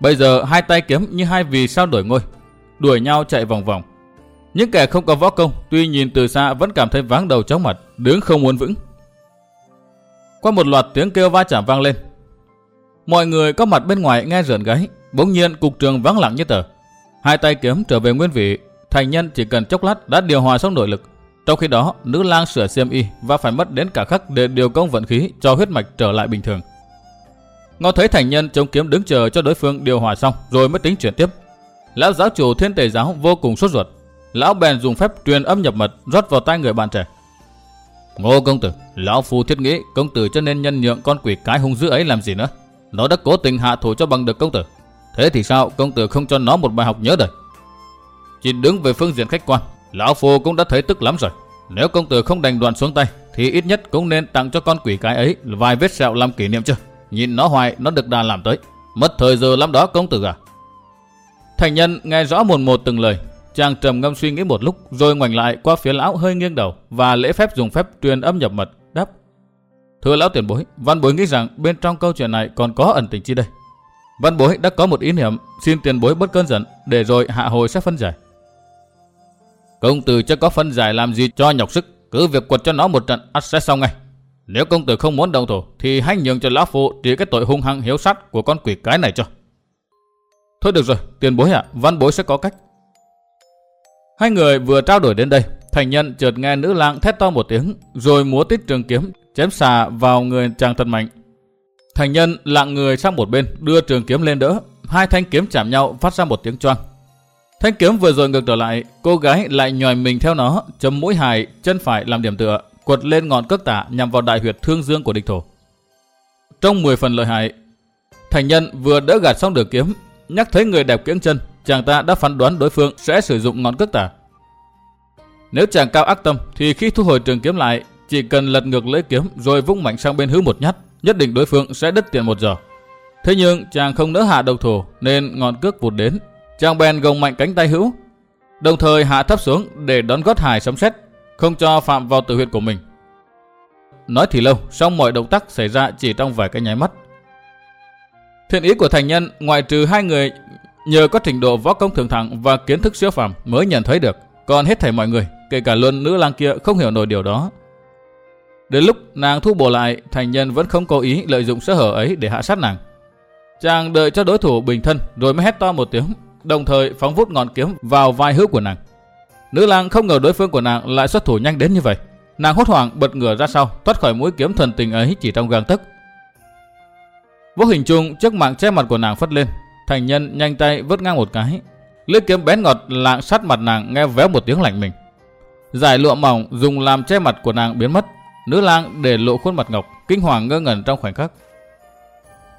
Bây giờ hai tay kiếm như hai vì sao đổi ngôi, đuổi nhau chạy vòng vòng. Những kẻ không có võ công, tuy nhìn từ xa vẫn cảm thấy váng đầu chóng mặt, đứng không muốn vững. Qua một loạt tiếng kêu va chạm vang lên. Mọi người có mặt bên ngoài nghe rợn gáy, bỗng nhiên cục trường vắng lặng như tờ. Hai tay kiếm trở về nguyên vị, thành nhân chỉ cần chốc lát đã điều hòa xong nội lực. Trong khi đó, nữ lang sửa xiêm y và phải mất đến cả khắc để điều công vận khí cho huyết mạch trở lại bình thường. Ngó thấy thành nhân chống kiếm đứng chờ cho đối phương điều hòa xong rồi mới tính chuyển tiếp. Lão giáo chủ thiên tề giáo vô cùng sốt ruột. Lão bèn dùng phép truyền âm nhập mật rót vào tay người bạn trẻ. Ngô công tử, lão phu thiết nghĩ công tử cho nên nhân nhượng con quỷ cái hung dữ ấy làm gì nữa. Nó đã cố tình hạ thủ cho bằng được công tử. Thế thì sao công tử không cho nó một bài học nhớ đời? Chỉ đứng về phương diện khách quan, lão phu cũng đã thấy tức lắm rồi. Nếu công tử không đành đoạn xuống tay, thì ít nhất cũng nên tặng cho con quỷ cái ấy vài vết sẹo làm kỷ niệm chứ. Nhìn nó hoài, nó được đà làm tới. Mất thời giờ lắm đó công tử à. Thành nhân nghe rõ một một từng lời, chàng trầm ngâm suy nghĩ một lúc, rồi ngoảnh lại qua phía lão hơi nghiêng đầu và lễ phép dùng phép truyền âm nhập mật, đáp: Thưa lão tiền bối, văn bối nghĩ rằng bên trong câu chuyện này còn có ẩn tình chi đây. Văn bối đã có một ý niệm, xin tiền bối bất cơn giận, để rồi hạ hồi sẽ phân giải. Công tử chắc có phân giải làm gì cho nhọc sức, cứ việc quật cho nó một trận, ắt sẽ xong ngay. Nếu công tử không muốn đồng thủ, thì hãy nhường cho lão phụ trị cái tội hung hăng hiếu sát của con quỷ cái này cho. Thôi được rồi, tiền bối ạ, văn bối sẽ có cách. Hai người vừa trao đổi đến đây, thành nhân chợt nghe nữ lang thét to một tiếng, rồi múa tít trường kiếm chém xà vào người chàng thật mạnh. Thành nhân lặng người sang một bên, đưa trường kiếm lên đỡ, hai thanh kiếm chạm nhau phát ra một tiếng choang. Thanh kiếm vừa rồi ngược trở lại, cô gái lại nhòi mình theo nó, chấm mũi hài, chân phải làm điểm tựa, quật lên ngọn cước tả nhằm vào đại huyệt thương dương của địch thổ. Trong 10 phần lợi hại, thành nhân vừa đỡ gạt xong được kiếm, nhắc thấy người đẹp kiễng chân, chàng ta đã phán đoán đối phương sẽ sử dụng ngọn cước tả. Nếu chàng cao ác tâm thì khi thu hồi trường kiếm lại, chỉ cần lật ngược lưỡi kiếm rồi vung mạnh sang bên hữu một nhát, nhất định đối phương sẽ đứt tiền một giờ. Thế nhưng chàng không nỡ hạ độc thủ nên ngọn cước vụt đến, chàng bèn gồng mạnh cánh tay hữu, đồng thời hạ thấp xuống để đón gót hài sấm sét, không cho phạm vào tử huyệt của mình. Nói thì lâu, song mọi động tác xảy ra chỉ trong vài cái nháy mắt. Thiện ý của thành nhân ngoại trừ hai người nhờ có trình độ võ công thường thẳng và kiến thức siêu phàm mới nhận thấy được, còn hết thảy mọi người, kể cả luôn nữ lang kia không hiểu nổi điều đó. Đến lúc nàng thu bổ lại, thành nhân vẫn không cố ý lợi dụng sơ hở ấy để hạ sát nàng. Chàng đợi cho đối thủ bình thân rồi mới hét to một tiếng, đồng thời phóng vút ngọn kiếm vào vai hữu của nàng. Nữ lang không ngờ đối phương của nàng lại xuất thủ nhanh đến như vậy. Nàng hốt hoảng bật ngửa ra sau, thoát khỏi mũi kiếm thần tình ấy chỉ trong gang tấc. Vô hình chung chiếc mạng che mặt của nàng phất lên, thành nhân nhanh tay vứt ngang một cái. Lưỡi kiếm bén ngọt lạng sát mặt nàng nghe véo một tiếng lạnh mình. Giải lụa mỏng dùng làm che mặt của nàng biến mất, Nữ lang để lộ khuôn mặt ngọc, kinh hoàng ngơ ngẩn trong khoảnh khắc.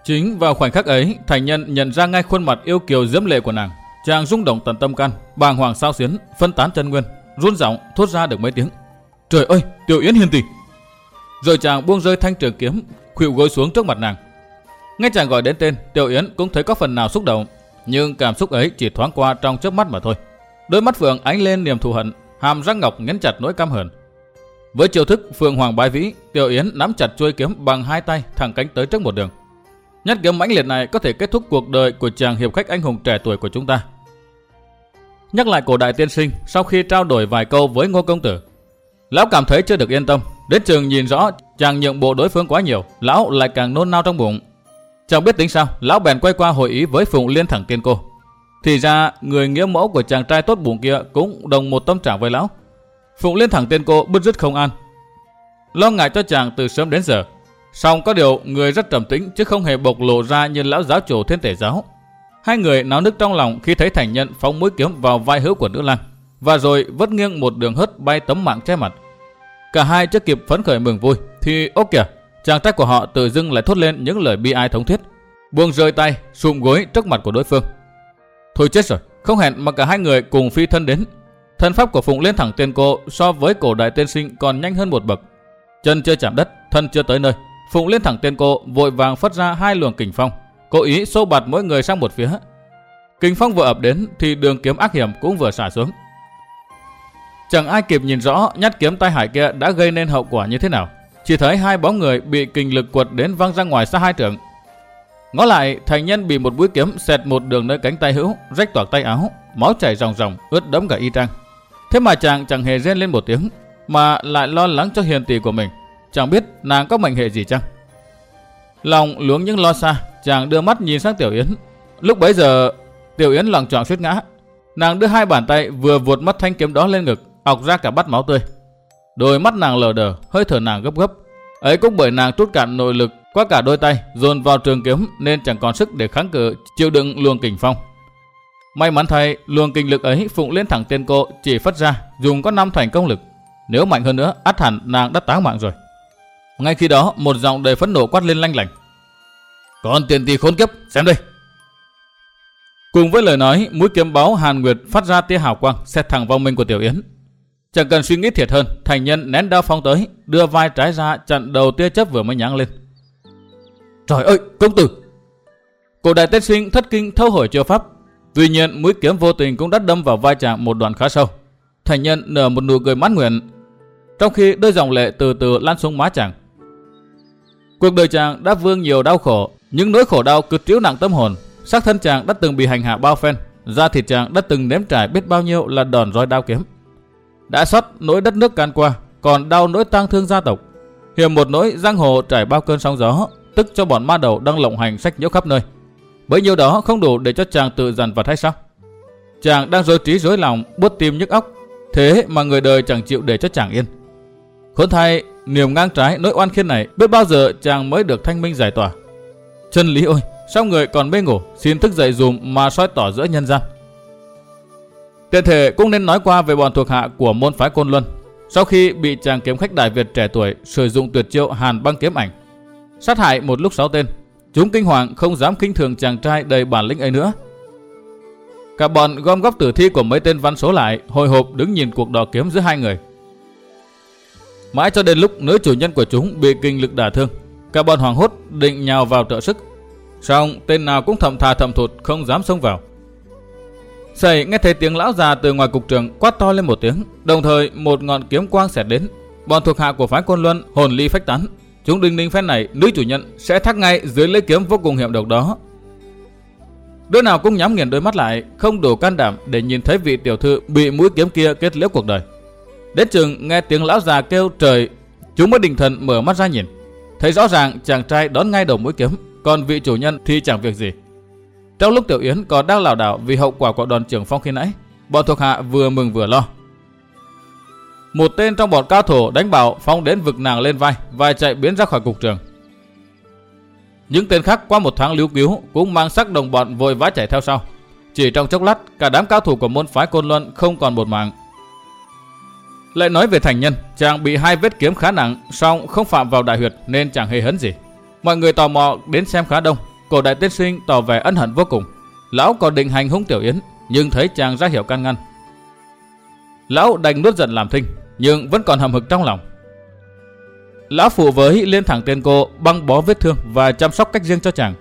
Chính vào khoảnh khắc ấy, thành nhân nhận ra ngay khuôn mặt yêu kiều diễm lệ của nàng. Chàng rung động tận tâm can, bàng hoàng sao xuyến, phân tán chân nguyên, run giọng thốt ra được mấy tiếng. Trời ơi, Tiểu Yến hiền tỷ. Rồi chàng buông rơi thanh trường kiếm, khuỵu gối xuống trước mặt nàng. Nghe chàng gọi đến tên, Tiểu Yến cũng thấy có phần nào xúc động, nhưng cảm xúc ấy chỉ thoáng qua trong chớp mắt mà thôi. Đôi mắt phượng ánh lên niềm thù hận, hàm răng ngọc nhấn chặt nỗi căm hờn. Với chiêu thức Phượng Hoàng bái vĩ, Tiểu Yến nắm chặt chuôi kiếm bằng hai tay thẳng cánh tới trước một đường. Nhát kiếm mãnh liệt này có thể kết thúc cuộc đời của chàng hiệp khách anh hùng trẻ tuổi của chúng ta. Nhắc lại cổ đại tiên sinh sau khi trao đổi vài câu với Ngô công tử, lão cảm thấy chưa được yên tâm. Đến trường nhìn rõ chàng nhượng bộ đối phương quá nhiều, lão lại càng nôn nao trong bụng. Chẳng biết tính sao, lão bèn quay qua hội ý với Phụng Liên thẳng tiên cô. Thì ra người nghĩa mẫu của chàng trai tốt bụng kia cũng đồng một tâm trạng với lão. Phụng liên thẳng tên cô bứt rứt không an. Lo ngại cho chàng từ sớm đến giờ. Song có điều người rất trầm tĩnh chứ không hề bộc lộ ra như lão giáo chủ thiên thể giáo. Hai người náo nức trong lòng khi thấy thành nhân phóng mũi kiếm vào vai hữu của nữ lang và rồi vất nghiêng một đường hất bay tấm mạng che mặt. Cả hai chưa kịp phấn khởi mừng vui thì ốc kìa, chàng trai của họ tự dưng lại thốt lên những lời bi ai thống thiết, buông rơi tay, sụm gối trước mặt của đối phương. Thôi chết rồi, không hẹn mà cả hai người cùng phi thân đến Thân pháp của Phụng lên thẳng tiên cô so với cổ đại tiên sinh còn nhanh hơn một bậc. Chân chưa chạm đất, thân chưa tới nơi. Phụng lên thẳng tiên cô vội vàng phất ra hai luồng kình phong, cố ý xô bạt mỗi người sang một phía. Kình phong vừa ập đến thì đường kiếm ác hiểm cũng vừa xả xuống. Chẳng ai kịp nhìn rõ nhát kiếm tay hải kia đã gây nên hậu quả như thế nào. Chỉ thấy hai bóng người bị kình lực quật đến văng ra ngoài xa hai trượng. Ngó lại, thành nhân bị một mũi kiếm xẹt một đường nơi cánh tay hữu, rách toạc tay áo, máu chảy ròng ròng, ướt đẫm cả y trang. Thế mà chàng chẳng hề rên lên một tiếng, mà lại lo lắng cho hiền tỷ của mình. Chẳng biết nàng có mệnh hệ gì chăng? Lòng luống những lo xa, chàng đưa mắt nhìn sang Tiểu Yến. Lúc bấy giờ, Tiểu Yến lòng trọn suýt ngã. Nàng đưa hai bàn tay vừa vuột mắt thanh kiếm đó lên ngực, ọc ra cả bát máu tươi. Đôi mắt nàng lờ đờ, hơi thở nàng gấp gấp. Ấy cũng bởi nàng trút cạn nội lực qua cả đôi tay, dồn vào trường kiếm nên chẳng còn sức để kháng cự, chịu đựng luồng kình phong. May mắn thay, luồng kinh lực ấy phụng lên thẳng tên cô chỉ phát ra, dùng có năm thành công lực. Nếu mạnh hơn nữa, át hẳn nàng đã táng mạng rồi. Ngay khi đó, một giọng đầy phẫn nộ quát lên lanh lảnh. Còn tiền tỷ khốn kiếp, xem đây. Cùng với lời nói, mũi kiếm báo Hàn Nguyệt phát ra tia hào quang, xét thẳng vào mình của Tiểu Yến. Chẳng cần suy nghĩ thiệt hơn, thành nhân nén đao phong tới, đưa vai trái ra chặn đầu tia chớp vừa mới nháng lên. Trời ơi, công tử! Cổ đại tết sinh thất kinh thâu hồi chưa pháp, Tuy nhiên mũi kiếm vô tình cũng đã đâm vào vai chàng một đoạn khá sâu. Thành nhân nở một nụ cười mãn nguyện, trong khi đôi dòng lệ từ từ lan xuống má chàng. Cuộc đời chàng đã vương nhiều đau khổ, những nỗi khổ đau cứ triếu nặng tâm hồn. Xác thân chàng đã từng bị hành hạ bao phen, da thịt chàng đã từng nếm trải biết bao nhiêu là đòn roi đao kiếm. Đã xót nỗi đất nước can qua, còn đau nỗi tang thương gia tộc. Hiểm một nỗi giang hồ trải bao cơn sóng gió, tức cho bọn ma đầu đang lộng hành sách nhiễu khắp nơi. Bấy nhiêu đó không đủ để cho chàng tự dằn vặt hay sao? Chàng đang rối trí rối lòng, buốt tim nhức óc, thế mà người đời chẳng chịu để cho chàng yên. Khốn thay, niềm ngang trái nỗi oan khiên này biết bao giờ chàng mới được thanh minh giải tỏa. Chân lý ơi, sao người còn mê ngủ, xin thức dậy dùm mà soi tỏ giữa nhân gian. Tiện thể cũng nên nói qua về bọn thuộc hạ của môn phái Côn Luân. Sau khi bị chàng kiếm khách Đại Việt trẻ tuổi sử dụng tuyệt chiêu hàn băng kiếm ảnh, sát hại một lúc sáu tên, chúng kinh hoàng không dám kinh thường chàng trai đầy bản lĩnh ấy nữa. Cả bọn gom góp tử thi của mấy tên văn số lại, hồi hộp đứng nhìn cuộc đọ kiếm giữa hai người. Mãi cho đến lúc nữ chủ nhân của chúng bị kinh lực đả thương, cả bọn hoảng hốt định nhào vào trợ sức. Xong tên nào cũng thầm thà thầm thụt không dám xông vào. Sẩy nghe thấy tiếng lão già từ ngoài cục trường quát to lên một tiếng, đồng thời một ngọn kiếm quang xẹt đến. Bọn thuộc hạ của phái Côn Luân hồn ly phách tán, chúng đinh ninh phen này nữ chủ nhân sẽ thắt ngay dưới lấy kiếm vô cùng hiểm độc đó. Đứa nào cũng nhắm nghiền đôi mắt lại, không đủ can đảm để nhìn thấy vị tiểu thư bị mũi kiếm kia kết liễu cuộc đời. Đến chừng nghe tiếng lão già kêu trời, chúng mới định thần mở mắt ra nhìn. Thấy rõ ràng chàng trai đón ngay đầu mũi kiếm, còn vị chủ nhân thì chẳng việc gì. Trong lúc Tiểu Yến còn đang lảo đảo vì hậu quả của đòn trưởng phong khi nãy, bọn thuộc hạ vừa mừng vừa lo. Một tên trong bọn cao thủ đánh bảo phong đến vực nàng lên vai và chạy biến ra khỏi cục trường. Những tên khác qua một tháng lưu cứu cũng mang sắc đồng bọn vội vã chạy theo sau. Chỉ trong chốc lát, cả đám cao thủ của môn phái Côn Luân không còn một mạng. Lại nói về thành nhân, chàng bị hai vết kiếm khá nặng, song không phạm vào đại huyệt nên chẳng hề hấn gì. Mọi người tò mò đến xem khá đông, cổ đại tiên sinh tỏ vẻ ân hận vô cùng. Lão còn định hành hung tiểu yến, nhưng thấy chàng ra hiểu can ngăn. Lão đành nuốt giận làm thinh, nhưng vẫn còn hầm hực trong lòng. Lão phụ với lên thẳng tên cô băng bó vết thương và chăm sóc cách riêng cho chàng.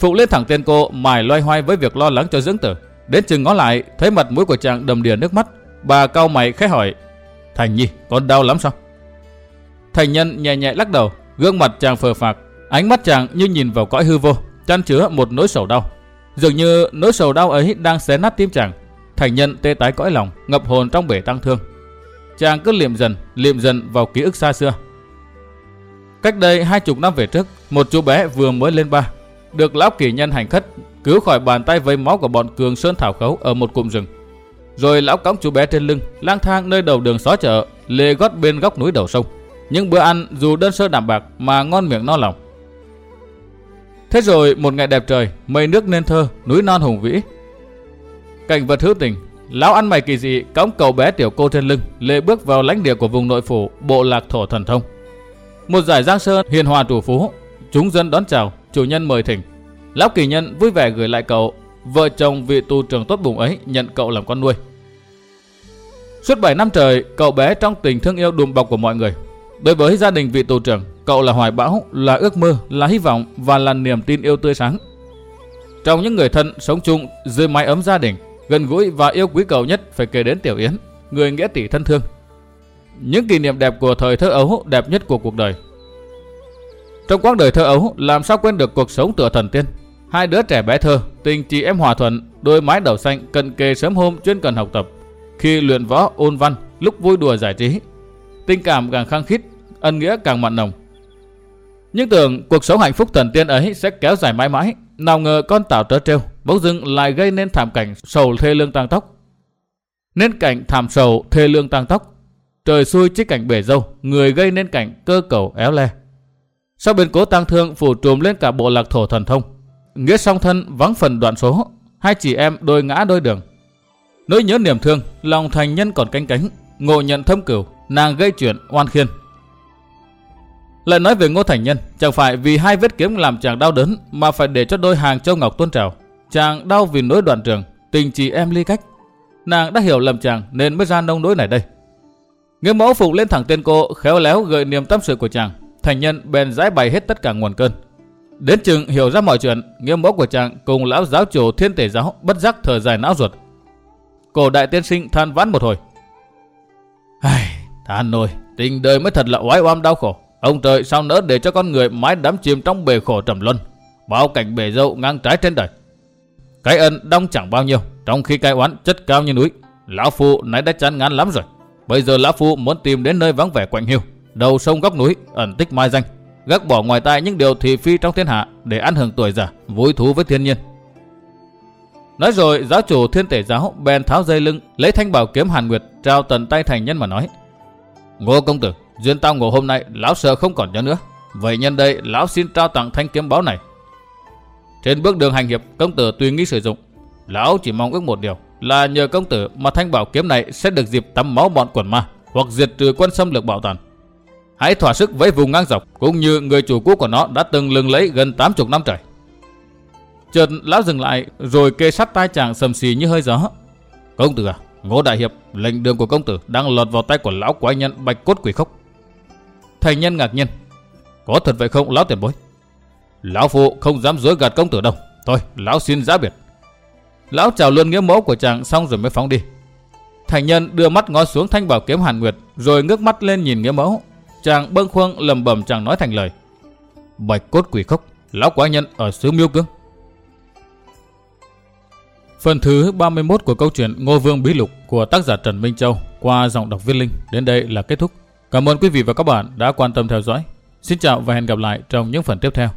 Phụ lên thẳng tên cô mài loay hoay với việc lo lắng cho dưỡng tử. Đến chừng ngó lại, thấy mặt mũi của chàng đầm đìa nước mắt. Bà cau mày khẽ hỏi, Thành Nhi, con đau lắm sao? Thành nhân nhẹ nhẹ lắc đầu, gương mặt chàng phờ phạc, ánh mắt chàng như nhìn vào cõi hư vô, chăn chứa một nỗi sầu đau. Dường như nỗi sầu đau ấy đang xé nát tim chàng. Thành nhân tê tái cõi lòng, ngập hồn trong bể tăng thương. Chàng cứ liệm dần, liệm dần vào ký ức xa xưa. Cách đây hai chục năm về trước, một chú bé vừa mới lên ba, được lão kỳ nhân hành khất cứu khỏi bàn tay vây máu của bọn cường sơn thảo khấu ở một cụm rừng. Rồi lão cõng chú bé trên lưng, lang thang nơi đầu đường xó chợ, lê gót bên góc núi đầu sông. Những bữa ăn dù đơn sơ đạm bạc mà ngon miệng no lòng. Thế rồi một ngày đẹp trời, mây nước nên thơ, núi non hùng vĩ. Cảnh vật hữu tình, lão ăn mày kỳ dị cõng cậu bé tiểu cô trên lưng, lê bước vào lãnh địa của vùng nội phủ, bộ lạc thổ thần thông. Một giải giang sơn hiền hòa chủ phú, chúng dân đón chào, chủ nhân mời thỉnh. Lão kỳ nhân vui vẻ gửi lại cậu, vợ chồng vị tu trưởng tốt bụng ấy nhận cậu làm con nuôi. Suốt 7 năm trời, cậu bé trong tình thương yêu đùm bọc của mọi người. Đối với gia đình vị tổ trưởng, cậu là hoài bão, là ước mơ, là hy vọng và là niềm tin yêu tươi sáng. Trong những người thân sống chung dưới mái ấm gia đình, gần gũi và yêu quý cậu nhất phải kể đến Tiểu Yến, người nghĩa tỷ thân thương. Những kỷ niệm đẹp của thời thơ ấu đẹp nhất của cuộc đời. Trong quãng đời thơ ấu, làm sao quên được cuộc sống tựa thần tiên. Hai đứa trẻ bé thơ, tình chị em hòa thuận, đôi mái đầu xanh cận kề sớm hôm chuyên cần học tập. Khi luyện võ ôn văn, lúc vui đùa giải trí, tình cảm càng khăng khít, ân nghĩa càng mặn nồng. Nhưng tưởng cuộc sống hạnh phúc thần tiên ấy sẽ kéo dài mãi mãi, nào ngờ con tảo trớ trêu, bỗng dưng lại gây nên thảm cảnh sầu thê lương tăng tóc. Nên cảnh thảm sầu thê lương tăng tóc, trời xui chiếc cảnh bể dâu, người gây nên cảnh cơ cầu éo le. Sau biến cố tăng thương phủ trùm lên cả bộ lạc thổ thần thông, nghĩa song thân vắng phần đoạn số, hai chị em đôi ngã đôi đường. Nỗi nhớ niềm thương, lòng thành nhân còn canh cánh, ngộ nhận thâm cửu, nàng gây chuyện oan khiên. Lại nói về Ngô Thành Nhân, chẳng phải vì hai vết kiếm làm chàng đau đớn mà phải để cho đôi hàng châu ngọc tuôn trào. Chàng đau vì nỗi đoạn trường, tình chị em ly cách. Nàng đã hiểu lầm chàng nên mới ra nông nỗi này đây. Nghĩa mẫu phục lên thẳng tên cô, khéo léo gợi niềm tâm sự của chàng. Thành Nhân bèn giải bày hết tất cả nguồn cơn. Đến chừng hiểu ra mọi chuyện, nghĩa mẫu của chàng cùng lão giáo chủ thiên tể giáo bất giác thở dài não ruột. Cổ đại tiên sinh than vãn một hồi. Ai, than nồi, tình đời mới thật là oái oăm đau khổ. Ông trời sao nỡ để cho con người mãi đắm chìm trong bể khổ trầm luân, bao cảnh bể dâu ngang trái trên đời. Cái ân đong chẳng bao nhiêu, trong khi cái oán chất cao như núi. Lão Phu nãy đã chán ngán lắm rồi. Bây giờ Lão Phu muốn tìm đến nơi vắng vẻ quạnh hiu, đầu sông góc núi, ẩn tích mai danh, gác bỏ ngoài tai những điều thị phi trong thiên hạ để ăn hưởng tuổi già, vui thú với thiên nhiên. Nói rồi, giáo chủ thiên tể giáo bèn tháo dây lưng, lấy thanh bảo kiếm hàn nguyệt trao tận tay thành nhân mà nói. Ngô công tử, duyên tao ngủ hôm nay, lão sợ không còn nhớ nữa. Vậy nhân đây, lão xin trao tặng thanh kiếm báo này. Trên bước đường hành hiệp, công tử tùy nghĩ sử dụng. Lão chỉ mong ước một điều, là nhờ công tử mà thanh bảo kiếm này sẽ được dịp tắm máu bọn quần ma, hoặc diệt trừ quân xâm lược bảo tàng Hãy thỏa sức với vùng ngang dọc, cũng như người chủ cũ của nó đã từng lừng lấy gần 80 năm trời. Chợt lão dừng lại rồi kê sát tai chàng sầm xì như hơi gió. Công tử à, Ngô Đại Hiệp, lệnh đường của công tử đang lọt vào tay của lão quái nhân bạch cốt quỷ khốc thành nhân ngạc nhiên. Có thật vậy không lão tiền bối? Lão phụ không dám dối gạt công tử đâu. Thôi, lão xin giá biệt. Lão chào luôn nghĩa mẫu của chàng xong rồi mới phóng đi. Thành nhân đưa mắt ngó xuống thanh bảo kiếm Hàn Nguyệt rồi ngước mắt lên nhìn nghĩa mẫu. Chàng bâng khuâng lầm bầm chàng nói thành lời. Bạch cốt quỷ khốc, lão quái nhân ở xứ miêu cương. Phần thứ 31 của câu chuyện Ngô Vương Bí Lục của tác giả Trần Minh Châu qua giọng đọc Viên Linh đến đây là kết thúc. Cảm ơn quý vị và các bạn đã quan tâm theo dõi. Xin chào và hẹn gặp lại trong những phần tiếp theo.